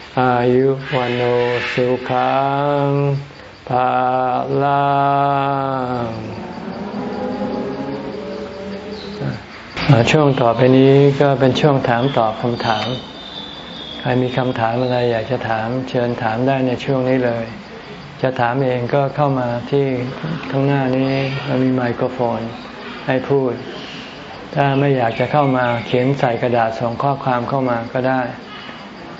อายุวันโอสุขังภาลังช่วงต่อไปนี้ก็เป็นช่วงถามตอบคำถาม ใครมีคำถามอะไรอยากจะถามเชิญถามได้ในช่วงนี้เลย จะถามเองก็เข้ามาที่ข้างหน้านี้เรามีไมโครโฟนให้พูด ถ้าไม่อยากจะเข้ามาเขียนใส่กระดาษส่งข้อความเข้ามาก็ได้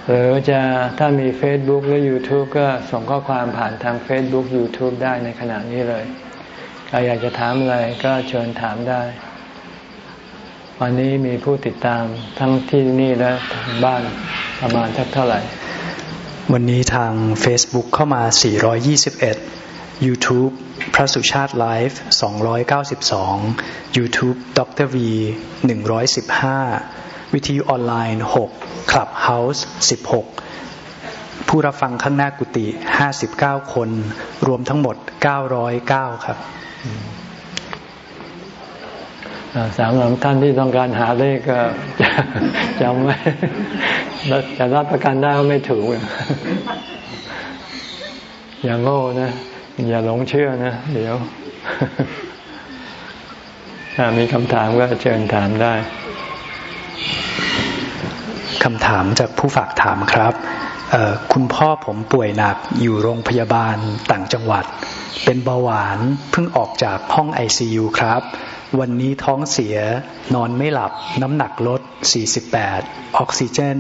หรือจะถ้ามี Facebook หรือ YouTube ก็ส่งข้อความผ่านทาง Facebook YouTube ได้ในขณะนี้เลยใครอยากจะถามอะไรก็เชิญถามได้ วันนี้มีผู้ติดตามทั้งที่นี่และทางบ้านประมาณทักเท่าไหร่ วันนี้ทาง Facebook เข้ามา 421 YouTube พระสุชาติไลฟ์ 292 YouTube ดร V 115 วิทยุออนไลน์6 Clubhouse 16 ผู้รับฟังข้างหน้ากุฏิ59 คน รวมทั้งหมด 909 ครับสามหลังท่านที่ต้องการหาเลขก็จำไว้จะรับประกันได้ก็ไม่ถูก อย่างโง่นะ อย่าหลงเชื่อนะ เดี๋ยว ถ้ามีคำถามก็เชิญถามได้ คำถามจากผู้ฝากถามครับคุณพ่อผมป่วยหนักอยู่โรงพยาบาลต่างจังหวัด เป็นเบาหวานเพิ่งออกจากห้องไอซียูครับ วันนี้ท้องเสียนอนไม่หลับน้ำหนักลด 48 ออกซิเจน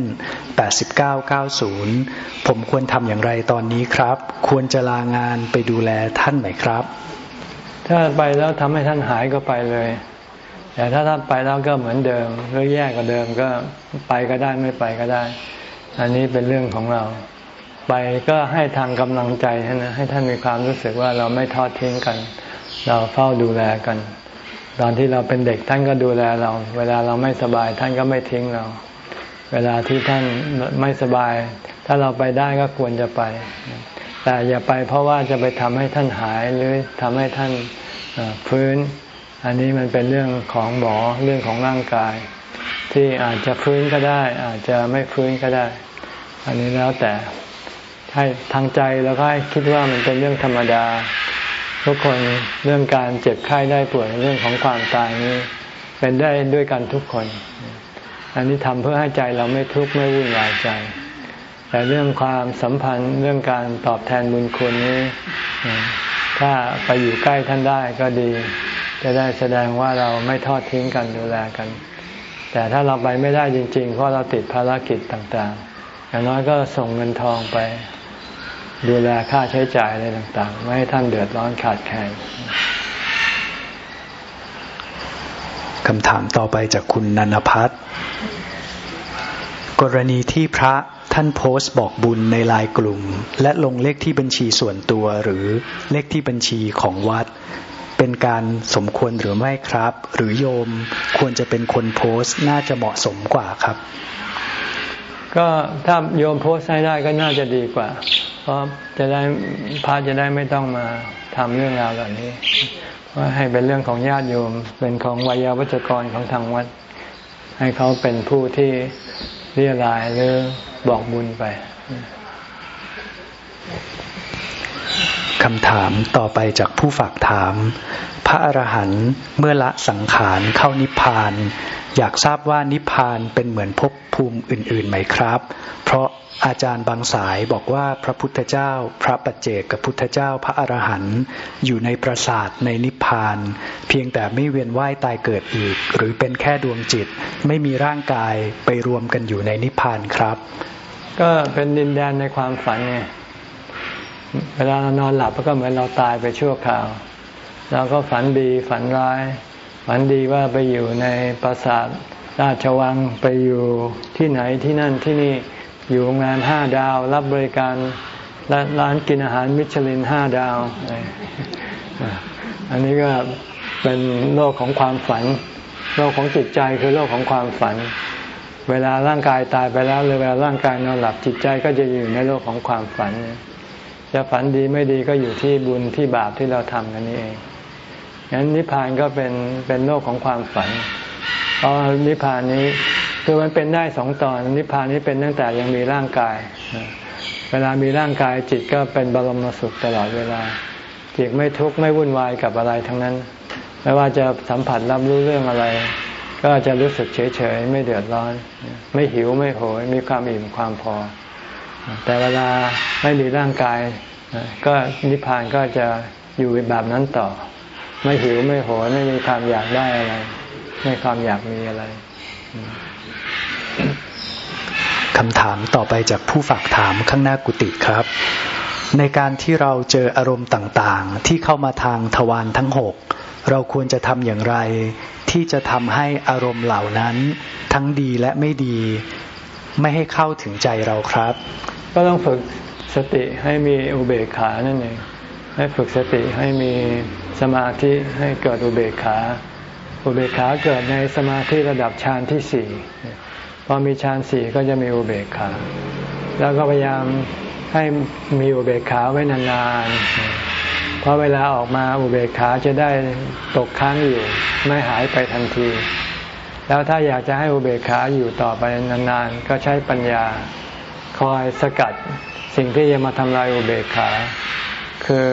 89-90 ผมควรทำอย่างไรตอนนี้ครับ ควรจะลางานไปดูแลท่านไหมครับ ถ้าไปแล้วทำให้ท่านหายก็ไปเลย แต่ถ้าท่านไปแล้วก็เหมือนเดิมหรือแย่กว่าเดิมก็ไปก็ได้ไม่ไปก็ได้ อันนี้เป็นเรื่องของเรา ไปก็ให้ทางกำลังใจนะให้ท่านมีความรู้สึกว่าเราไม่ทอดทิ้งกัน เราเฝ้าดูแลกัน ตอนที่เราเป็นเด็กท่านก็ดูแลเรา เวลาเราไม่สบายท่านก็ไม่ทิ้งเรา เวลาที่ท่านไม่สบาย ถ้าเราไปได้ก็ควรจะไป แต่อย่าไปเพราะว่าจะไปทำให้ท่านหายหรือทำให้ท่านฟื้น อันนี้มันเป็นเรื่องของหมอเรื่องของร่างกาย ที่อาจจะฟื้นก็ได้ อาจจะไม่ฟื้นก็ได้ อันนี้แล้วแต่ให้ทางใจแล้วก็ให้คิดว่ามันเป็นเรื่องธรรมดา ทุกคนเรื่องการเจ็บไข้ได้ป่วยเรื่องของความตายนี้เป็นได้ด้วยกันทุกคน อันนี้ทำเพื่อให้ใจเราไม่ทุกข์ไม่วุ่นวายใจ แต่เรื่องความสัมพันธ์เรื่องการตอบแทนบุญคุณนี้ ถ้าไปอยู่ใกล้ท่านได้ก็ดี จะได้แสดงว่าเราไม่ทอดทิ้งกันดูแลกัน แต่ถ้าเราไปไม่ได้จริง ๆ เพราะเราติดภารกิจต่างๆ อย่างน้อยก็ส่งเงินทองไป ดูแลค่าใช้จ่ายอะไรต่างๆ ไม่ให้ท่านเดือดร้อนขาดแคลนคำถามต่อไปจากคุณนันพัฒน์กรณีที่พระท่านโพสต์บอกบุญในลายกลุ่ม และลงเลขที่บัญชีส่วนตัวหรือเลขที่บัญชีของวัด เป็นการสมควรหรือไม่ครับ หรือโยมควรจะเป็นคนโพสต์น่าจะเหมาะสมกว่าครับ ก็ถ้าโยมโพสต์ให้ได้ก็น่าจะดีกว่า เพราะจะได้พระจะได้ไม่ต้องมาทำเรื่องราวเหล่านี้ว่าให้เป็นเรื่องของญาติโยมเป็นของวิยาวัจกรของทางวัด ให้เขาเป็นผู้ที่เรียลายหรือบอกบุญไป คำถามต่อไปจากผู้ฝากถาม พระอรหันต์เมื่อละสังขารเข้านิพพาน อยากทราบว่านิพพานเป็นเหมือนภพภูมิอื่น ๆ ไหมครับ เพราะอาจารย์บางสายบอกว่าพระพุทธเจ้า พระปัจเจกกับพุทธเจ้าพระอรหันต์อยู่ในปราสาทในนิพพาน เพียงแต่ไม่เวียนว่ายตายเกิดอีก หรือเป็นแค่ดวงจิต ไม่มีร่างกายไปรวมกันอยู่ในนิพพานครับ ก็เป็นดินแดนในความฝันไง เวลาเรานอนหลับก็เหมือนเราตายไปชั่วคราวเราก็ฝันดีฝันร้าย ฝันดีว่าไปอยู่ในปราสาทราชวังไปอยู่ที่ไหนที่นั่นที่นี่อยู่โรงแรมห้าดาว รับบริการร้านกินอาหารมิชลินห้าดาว อันนี้ก็เป็นโลกของความฝัน โลกของจิตใจคือโลกของความฝัน เวลาร่างกายตายไปแล้วหรือเวลาร่างกายนอนหลับจิตใจก็จะอยู่ในโลกของความฝัน จะฝันดีไม่ดีก็อยู่ที่บุญที่บาปที่เราทำกันนี้เองงั้นนิพพานก็เป็นเป็นโลกของความฝัน เพราะนิพพานนี้คือมันเป็นได้สองตอน นิพพานนี้เป็นตั้งแต่ยังมีร่างกาย เวลามีร่างกายจิตก็เป็นบรมสุขตลอดเวลา จิตไม่ทุกข์ไม่วุ่นวายกับอะไรทั้งนั้น ไม่ว่าจะสัมผัสรับรู้เรื่องอะไร ก็จะรู้สึกเฉยเฉยไม่เดือดร้อน ไม่หิวไม่โหยมีความอิ่มความพอ แต่เวลาไม่มีร่างกาย ก็นิพพานก็จะอยู่แบบนั้นต่อ ไม่หิวไม่โหยไม่มีความอยากได้อะไร ไม่ความอยากมีอะไรคำถามต่อไปจากผู้ฝากถามข้างหน้ากุฏิครับ ในการที่เราเจออารมณ์ต่างๆ ที่เข้ามาทางทวารทั้งหกเราควรจะทำอย่างไร ที่จะทำให้อารมณ์เหล่านั้น ทั้งดีและไม่ดี ไม่ให้เข้าถึงใจเราครับ ก็ต้องฝึกสติให้มีอุเบกขานั่นเองให้ฝึกสติให้มีสมาธิให้เกิดอุเบกขา อุเบกขาเกิดในสมาธิระดับฌานที่สี่พอมีฌานสี่ก็จะมีอุเบกขา แล้วก็พยายามให้มีอุเบกขาไว้นานๆเพราะเวลาออกมาอุเบกขาจะได้ตกค้างอยู่ ไม่หายไปทันที แล้วถ้าอยากจะให้อุเบกขาอยู่ต่อไปนานๆก็ใช้ปัญญา คอยสกัดสิ่งที่จะมาทำลายอุเบกขา คือ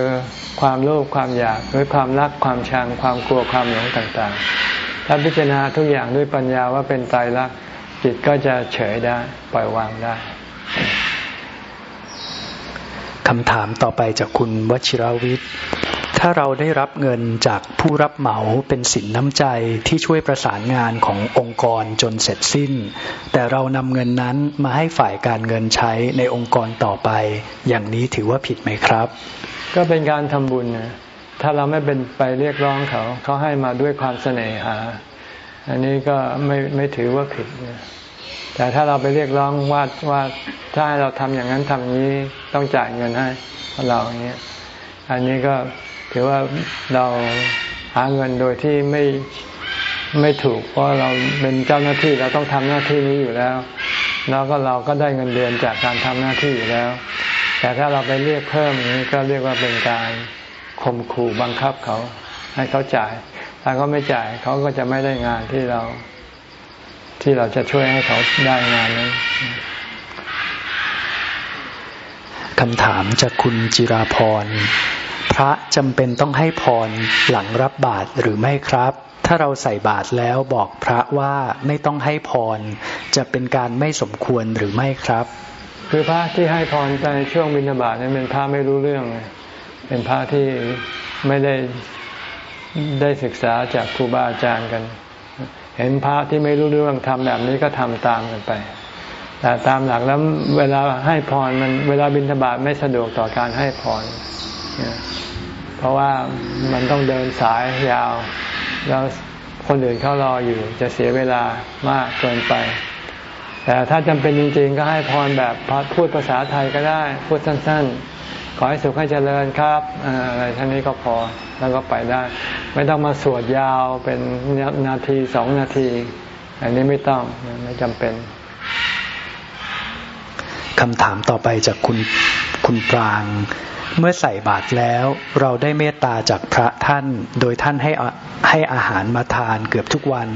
ความโลภความอยากหรือความรักความชังความกลัวความหลงต่างๆ ถ้าพิจารณาทุกอย่างด้วยปัญญาว่าเป็นไตรลักษณ์จิตก็จะเฉยได้ปล่อยวางได้คำถามต่อไปจากคุณวชิรวิทย์ ถ้าเราได้รับเงินจากผู้รับเหมาเป็นสินน้ำใจที่ช่วยประสานงานขององค์กรจนเสร็จสิ้น แต่เรานำเงินนั้นมาให้ฝ่ายการเงินใช้ในองค์กรต่อไป อย่างนี้ถือว่าผิดไหมครับ ก็เป็นการทำบุญนะถ้าเราไม่เป็นไปเรียกร้องเขา เขาให้มาด้วยความเสน่หา อันนี้ก็ไม่ไม่ถือว่าผิด แต่ถ้าเราไปเรียกร้องว่าว่าถ้าให้เราทำอย่างนั้นทำนี้ต้องจ่ายเงินให้เราอย่างเงี้ยอันนี้ก็ ถือว่าเราหาเงินโดยที่ไม่ไม่ถูก เพราะเราเป็นเจ้าหน้าที่เราต้องทำหน้าที่นี้อยู่แล้ว แล้วก็เราก็ได้เงินเดือนจากการทำหน้าที่อยู่แล้ว แต่ถ้าเราไปเรียกเพิ่มนี้ก็เรียกว่าเป็นการข่มขู่บังคับเขา ให้เขาจ่าย ถ้าเขาไม่จ่ายเขาก็จะไม่ได้งานที่เราที่เราจะช่วยให้เขาได้งานนั้นคำถามจากคุณจิราพร พระจำเป็นต้องให้พรหลังรับบาตรหรือไม่ครับ ถ้าเราใส่บาตรแล้วบอกพระว่าไม่ต้องให้พร จะเป็นการไม่สมควรหรือไม่ครับ คือพระที่ให้พรในช่วงบิณฑบาตนี่เป็นพระไม่รู้เรื่อง เป็นพระที่ไม่ได้ได้ศึกษาจากครูบาอาจารย์กัน เห็นพระที่ไม่รู้เรื่องทำแบบนี้ก็ทำตามกันไปแต่ตามหลักแล้วเวลาให้พรมันเวลาบิณฑบาตไม่สะดวกต่อการให้พร เพราะว่ามันต้องเดินสายยาว แล้วคนอื่นเขารออยู่จะเสียเวลามากเกินไป แต่ถ้าจำเป็นจริงๆ ก็ให้พรแบบพูดภาษาไทยก็ได้ พูดสั้นๆ ขอให้สุขให้เจริญครับอะไรท่านี้ก็พอแล้วก็ไปได้ ไม่ต้องมาสวดยาวเป็นนาทีสองนาที อันนี้ไม่ต้องไม่จำเป็นคำถามต่อไปจากคุณคุณปราง เมื่อใส่บาตรแล้ว เราได้เมตตาจากพระท่าน โดยท่านให้ให้อาหารมาทานเกือบทุกวัน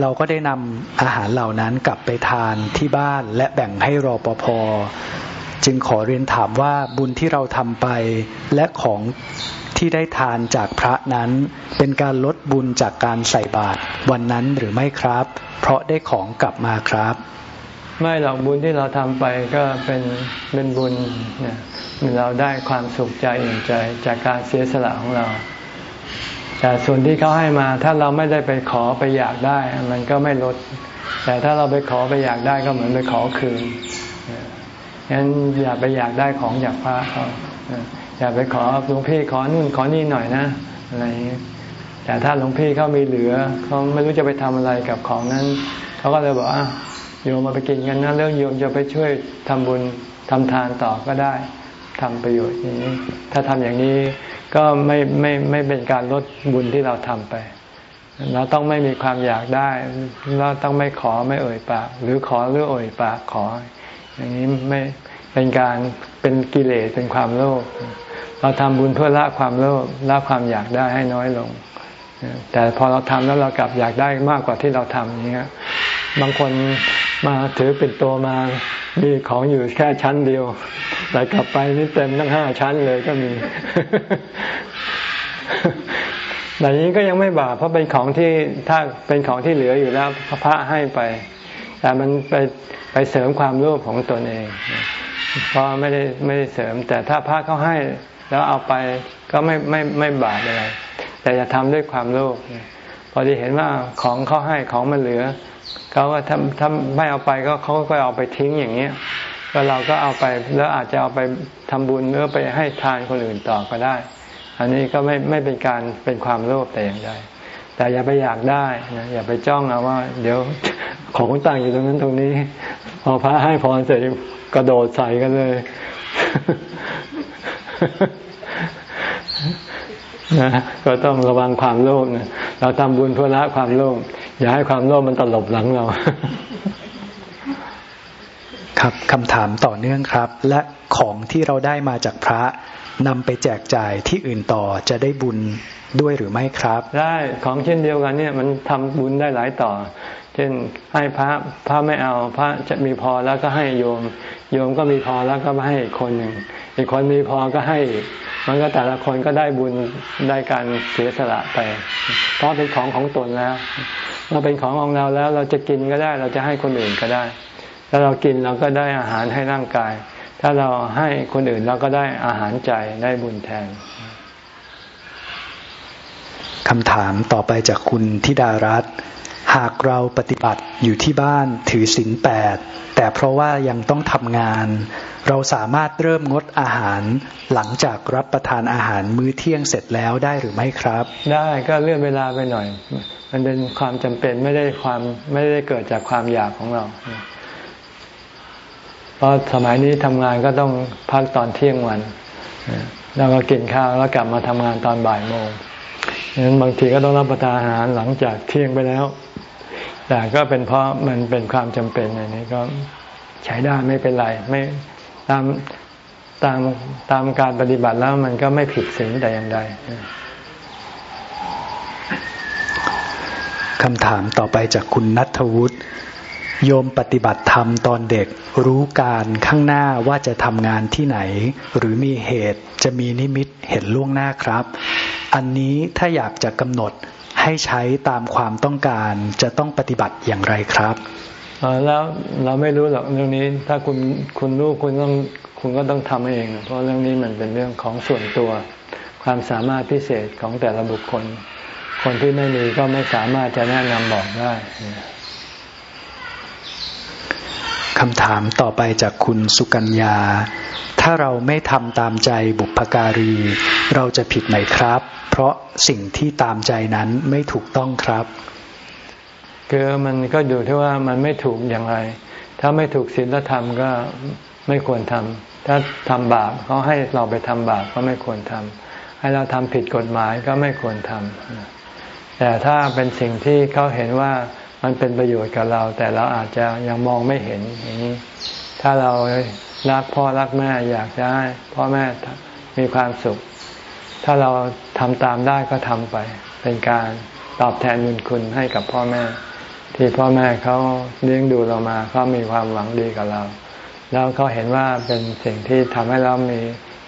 เราก็ได้นำอาหารเหล่านั้นกลับไปทานที่บ้านและแบ่งให้รอปภจึงขอเรียนถามว่าบุญที่เราทำไปและของที่ได้ทานจากพระนั้น เป็นการลดบุญจากการใส่บาตรวันนั้นหรือไม่ครับ เพราะได้ของกลับมาครับ ไม่หรอกบุญที่เราทำไปก็เป็นเป็นบุญเนี่ยเราได้ความสุขใจอิ่มใจจากการเสียสละของเรา แต่ส่วนที่เขาให้มา ถ้าเราไม่ได้ไปขอไปอยากได้ มันก็ไม่ลด แต่ถ้าเราไปขอไปอยากได้ก็เหมือนไปขอคืนงั้นอย่าไปอยากได้ของจากพระเขาอย่าไปขอหลวงพี่ขอนู่นขอนี่หน่อยนะอะไรอย่างนี้แต่ถ้าหลวงพี่เขามีเหลือเขาไม่รู้จะไปทำอะไรกับของนั้นเขาก็เลยบอกอะ โยมมาไปกินกันนะเรื่องโยมจะไปช่วยทำบุญทำทานต่อก็ได้ทำประโยชน์อย่างนี้ ถ้าทำอย่างนี้ก็ไม่ไม่ไม่เป็นการลดบุญที่เราทำไป เราต้องไม่มีความอยากได้ เราต้องไม่ขอไม่เอ่ยปาก หรือขอหรือเอ่ยปากขอ อย่างนี้ไม่เป็นการเป็นกิเลสเป็นความโลภเราทำบุญเพื่อละความโลภละความอยากได้ให้น้อยลงแต่พอเราทำแล้วเรากลับอยากได้มากกว่าที่เราทำอย่างเงี้ยบางคน มาถือเป็นตัวมา มีของอยู่แค่ชั้นเดียว แต่กลับไปนี่เต็มทั้งห้าชั้นเลยก็มีแต่นี้ก็ยังไม่บาปเพราะเป็นของที่ถ้าเป็นของที่เหลืออยู่แล้วพระให้ไป แต่มันไปไปเสริมความโลภของตนเองเพราะไม่ได้ไม่ได้เสริม แต่ถ้าพระเขาให้แล้วเอาไปก็ไม่ไม่ไม่บาปอะไรแต่อย่าทำด้วยความโลภพอที่เห็นว่าของเขาให้ของมันเหลือ เขาก็ถ้าถ้าไม่เอาไปก็เขาก็เอาไปทิ้งอย่างเงี้ยก็เราก็เอาไปแล้วอาจจะเอาไปทำบุญหรือไปให้ทานคนอื่นต่อก็ได้ อันนี้ก็ไม่ไม่เป็นการเป็นความโลภแต่อย่างใดแต่อย่าไปอยากได้นะอย่าไปจ้องเอาว่า เดี๋ยวของต่างอยู่ตรงนั้นตรงนี้พอพระให้พรเสร็จกระโดดใส่กันเลย นะก็ต้องระวังความโลภนะเราทำบุญเพื่อละความโลภอย่าให้ความโลภมันตลบหลังเราคครับคำถามต่อเนื่องครับ และของที่เราได้มาจากพระนำไปแจกจ่ายที่อื่นต่อจะได้บุญด้วยหรือไม่ครับ ได้ของเช่นเดียวกันเนี่ยมันทำบุญได้หลายต่อ เช่นให้พระพระไม่เอาพระจะมีพอแล้วก็ให้โยม โยมก็มีพอแล้วก็มาให้อีกคนหนึ่ง อีกคนมีพอก็ให้ มันก็แต่ละคนก็ได้บุญได้การเสียสละไป เพราะเป็นของของตนแล้วเมื่อเป็นของของเราแล้วเราจะกินก็ได้ เราจะให้คนอื่นก็ได้ถ้าเรากินเราก็ได้อาหารให้ร่างกาย ถ้าเราให้คนอื่นเราก็ได้อาหารใจได้บุญแทนคำถามต่อไปจากคุณธิดารัตน์หากเราปฏิบัติอยู่ที่บ้านถือศีลแปดแต่เพราะว่ายังต้องทำงาน เราสามารถเริ่มงดอาหารหลังจากรับประทานอาหารมื้อเที่ยงเสร็จแล้วได้หรือไม่ครับ ได้ก็เลื่อนเวลาไปหน่อย มันเป็นความจำเป็นไม่ได้ความไม่ได้เกิดจากความอยากของเรา เพราะสมัยนี้ทำงานก็ต้องพักตอนเที่ยงวันแล้วก็กินข้าวแล้วกลับมาทำงานตอนบ่ายโมงฉะนั้นบางทีก็ต้องรับประทานอาหารหลังจากเที่ยงไปแล้ว แต่ก็เป็นเพราะมันเป็นความจำเป็นอย่างนี้ก็ใช้ได้ไม่เป็นไรไม่ ตามตามตามการปฏิบัติแล้วมันก็ไม่ผิดศีลแต่อย่างใดคำถามต่อไปจากคุณนัทวุฒิโยมปฏิบัติธรรมตอนเด็กรู้การข้างหน้าว่าจะทำงานที่ไหน หรือมีเหตุจะมีนิมิตเห็นล่วงหน้าครับ อันนี้ถ้าอยากจะกำหนดให้ใช้ตามความต้องการจะต้องปฏิบัติอย่างไรครับ แล้วเราไม่รู้หรอกเรื่องนี้ ถ้าคุณคุณรู้คุณต้องคุณก็ต้องทำเอง เพราะเรื่องนี้มันเป็นเรื่องของส่วนตัว ความสามารถพิเศษของแต่ละบุคคล คนที่ไม่มีก็ไม่สามารถจะแนะนำบอกได้คำถามต่อไปจากคุณสุกัญญา ถ้าเราไม่ทำตามใจบุพการี เราจะผิดไหมครับ เพราะสิ่งที่ตามใจนั้นไม่ถูกต้องครับ คือมันก็อยู่ที่ว่ามันไม่ถูกอย่างไร ถ้าไม่ถูกศีลธรรมก็ไม่ควรทำถ้าทำบาปเขาให้เราไปทำบาปก็ไม่ควรทำให้เราทำผิดกฎหมายก็ไม่ควรทำแต่ถ้าเป็นสิ่งที่เขาเห็นว่ามันเป็นประโยชน์กับเรา แต่เราอาจจะยังมองไม่เห็นอย่างนี้ ถ้าเรารักพ่อรักแม่อยากจะให้พ่อแม่มีความสุข ถ้าเราทำตามได้ก็ทำไป เป็นการตอบแทนบุญคุณให้กับพ่อแม่ ที่พ่อแม่เขาเลี้ยงดูเรามาเขามีความหวังดีกับเรา แล้วเขาเห็นว่าเป็นสิ่งที่ทำให้เรามี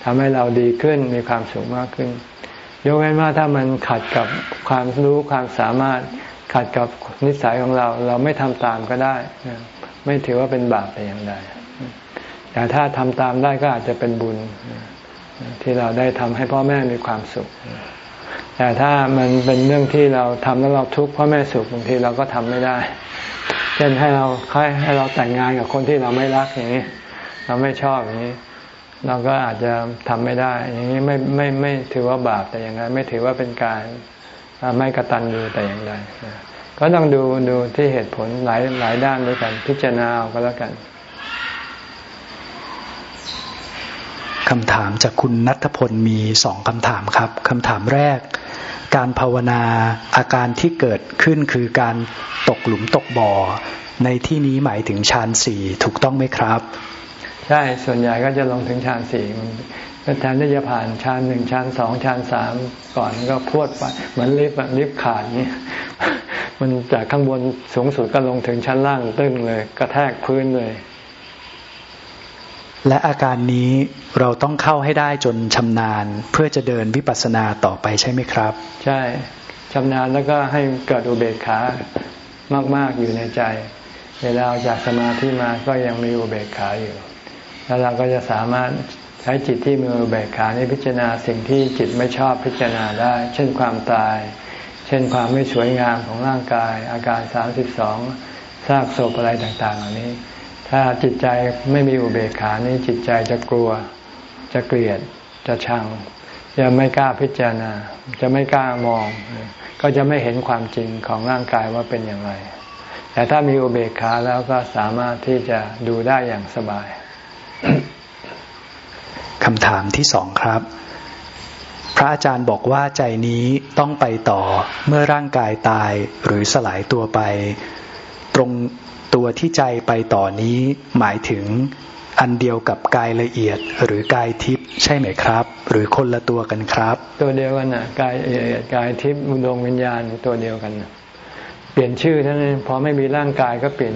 ทำให้เราดีขึ้นมีความสุขมากขึ้น ยกเว้นว่าถ้ามันขัดกับความรู้ความสามารถขัดกับนิสัยของเรา เราไม่ทำตามก็ได้ ไม่ถือว่าเป็นบาปแต่อย่างใดแต่ถ้าทำตามได้ก็อาจจะเป็นบุญที่เราได้ทำให้พ่อแม่มีความสุข แต่ถ้ามันเป็นเรื่องที่เราทำแล้วเราทุกข์เพ่อแม่สุขบางทีเราก็ทำไม่ได้ เช่นให้เราให้ให้เราแต่งงานกับคนที่เราไม่รักอย่างนี้ เราไม่ชอบอย่างนี้ เราก็อาจจะทำไม่ได้ อย่างนี้ไม่ไม่ไม่ถือว่าบาปแต่อย่างไรไม่ถือว่าเป็นการไม่กระตันดูแต่อย่างใดก็ต้องดูดูที่เหตุผลหลายหลายด้านด้วยกัน พิจารณาเอาก็แล้วกันคำถามจากคุณนัทพลมีสองคำถามครับคำถามแรก การภาวนาอาการที่เกิดขึ้นคือการตกหลุมตกบ่อ ในที่นี้หมายถึงฌานสี่ถูกต้องไหมครับใช่ส่วนใหญ่ก็จะลงถึงฌานสี่แทนที่จะผ่านชั้นหนึ่งชั้นสองชั้นสามก่อนก็พวดไปเหมือนลิฟต์ลิฟต์ขาดนี่มันจากข้างบนสูงสุดก็ลงถึงชั้นล่างตึ้งเลย กระแทกพื้นเลย และอาการนี้เราต้องเข้าให้ได้จนชำนาญ เพื่อจะเดินวิปัสสนาต่อไปใช่ไหมครับ ใช่ชำนาญแล้วก็ให้เกิดอุเบกขามาก ๆอยู่ในใจ เวลาออกจากสมาธิมาก็ยังมีอุเบกขาอยู่ แล้วเราก็จะสามารถใช้จิตที่มือเบกขานี้พิจารณาสิ่งที่จิตไม่ชอบพิจารณาได้ เช่นความตาย เช่นความไม่สวยงามของร่างกาย อาการสามสิบสองซากศพอะไรต่างๆ เหล่านี้ ถ้าจิตใจไม่มีอุเบกขานี้จิตใจจะกลัว จะเกลียด จะชัง จะไม่กล้าพิจารณา จะไม่กล้ามอง ก็จะไม่เห็นความจริงของร่างกายว่าเป็นอย่างไร แต่ถ้ามีอุเบกขาแล้วก็สามารถที่จะดูได้อย่างสบายคำถามที่สองครับ พระอาจารย์บอกว่าใจนี้ต้องไปต่อเมื่อร่างกายตายหรือสลายตัวไป ตรง ตัวที่ใจไปต่อนี้หมายถึงอันเดียวกับกายละเอียดหรือกายทิพย์ใช่ไหมครับ หรือคนละตัวกันครับ ตัวเดียวกันนะกายละเอียดกายทิพย์ดวงวิญญาณตัวเดียวกันนะเปลี่ยนชื่อเท่านั้นพอไม่มีร่างกายก็เปลี่ยน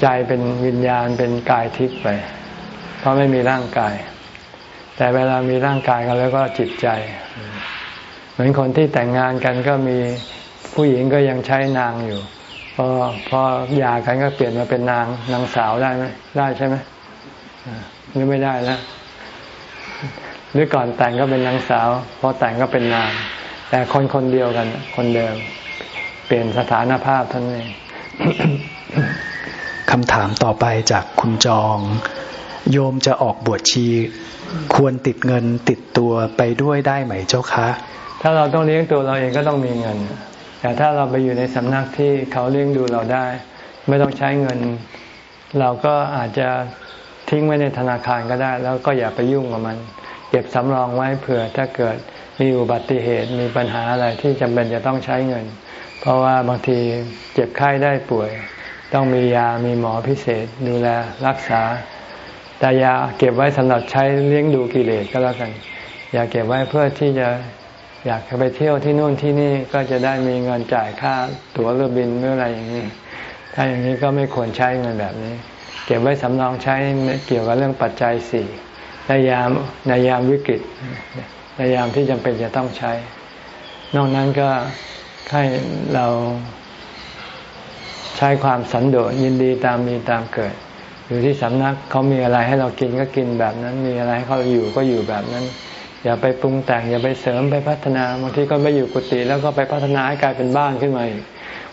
ใจเป็นวิญญาณเป็นกายทิพย์ไป เพราะไม่มีร่างกาย แต่เวลามีร่างกายกันแล้วก็จิตใจ เหมือนคนที่แต่งงานกันก็มีผู้หญิงก็ยังใช้นางอยู่ พอพอหย่ากันก็เปลี่ยนมาเป็นนางนางสาวได้ไหมได้ใช่ไหมหรือไม่ได้แล้วหรือก่อนแต่งก็เป็นนางสาว พอแต่งก็เป็นนาง แต่คนคนเดียวกัน คนเดิม เปลี่ยนสถานภาพท่านเองคำถามต่อไปจากคุณจอง โยมจะออกบวชชี ควรติดเงินติดตัวไปด้วยได้ไหมเจ้าคะ ถ้าเราต้องเลี้ยงตัวเราเองก็ต้องมีเงิน แต่ถ้าเราไปอยู่ในสำนักที่เขาเลี้ยงดูเราได้ ไม่ต้องใช้เงิน เราก็อาจจะทิ้งไว้ในธนาคารก็ได้ แล้วก็อย่าไปยุ่งกับมัน เก็บสำรองไว้เผื่อถ้าเกิดมีอุบัติเหตุมีปัญหาอะไรที่จำเป็นจะต้องใช้เงิน เพราะว่าบางทีเจ็บไข้ได้ป่วย ต้องมียามีหมอพิเศษ ดูแลรักษา แต่ยาเก็บไว้สำหรับใช้เลี้ยงดูกิเลสก็แล้วกัน อย่าเก็บไว้เพื่อที่จะ อยากไปเที่ยวที่นู่นที่นี่ก็จะได้มีเงินจ่ายค่าตั๋วเรือบินเมื่ออะไรอย่างนี้ ถ้าอย่างนี้ก็ไม่ควรใช้เงินแบบนี้ เก็บไว้สำรองใช้เกี่ยวกับเรื่องปัจจัยสี่ในยามในยามวิกฤตในยามที่จำเป็นจะต้องใช้ นอกนั้นก็ให้เราใช้ความสันโดษยินดีตามมีตามเกิด อยู่ที่สำนักเขามีอะไรให้เรากินก็กินแบบนั้น มีอะไรให้เขาอยู่ก็อยู่แบบนั้น อย่าไปปรุงแต่งอย่าไปเสริมไปพัฒนาบางทีก็ไปอยู่กุฏิแล้วก็ไปพัฒนาให้กลายเป็นบ้านขึ้นมาอีก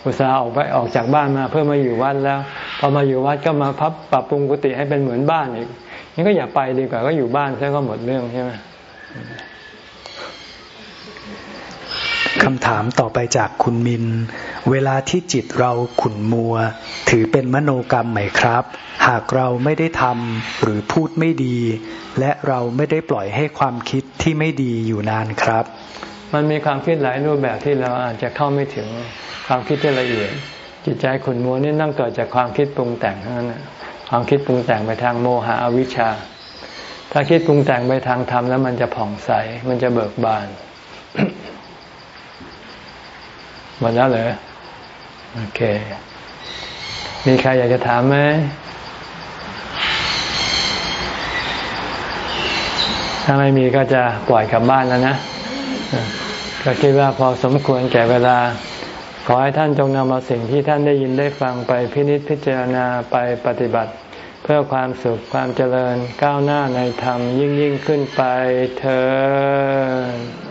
อุตส่าห์ออกไปออกจากบ้านมาเพื่อมาอยู่วัดแล้ว พอมาอยู่วัดก็มาพับปรับปรุงกุฏิให้เป็นเหมือนบ้านอีกนี่ก็อย่าไปดีกว่าก็อยู่บ้านซะก็หมดเรื่องใช่ไหม คำถามต่อไปจากคุณมิน เวลาที่จิตเราขุนมัว ถือเป็นมโนกรรมไหมครับ หากเราไม่ได้ทำหรือพูดไม่ดี และเราไม่ได้ปล่อยให้ความคิดที่ไม่ดีอยู่นานครับ มันมีความคิดหลายรูปแบบที่เราอาจจะเข้าไม่ถึงความคิดที่ละเอียด จิตใจขุนมัวนี่นั่งเกิดจากความคิดปรุงแต่งเท่านั้นความคิดปรุงแต่งไปทางโมหะอวิชชา ถ้าคิดปรุงแต่งไปทางธรรมแล้วมันจะผ่องใสมันจะเบิกบาน หมดแล้วเหรอโอเค มีใครอยากจะถามไหมถ้าไม่มีก็จะปล่อยกลับบ้านแล้วนะก็คิดว่าพอสมควรแก่เวลา ขอให้ท่านจงนำเอาสิ่งที่ท่านได้ยินได้ฟังไปพินิจพิจารณาไปปฏิบัติ เพื่อความสุขความเจริญก้าวหน้าในธรรมยิ่งยิ่งขึ้นไปเธอ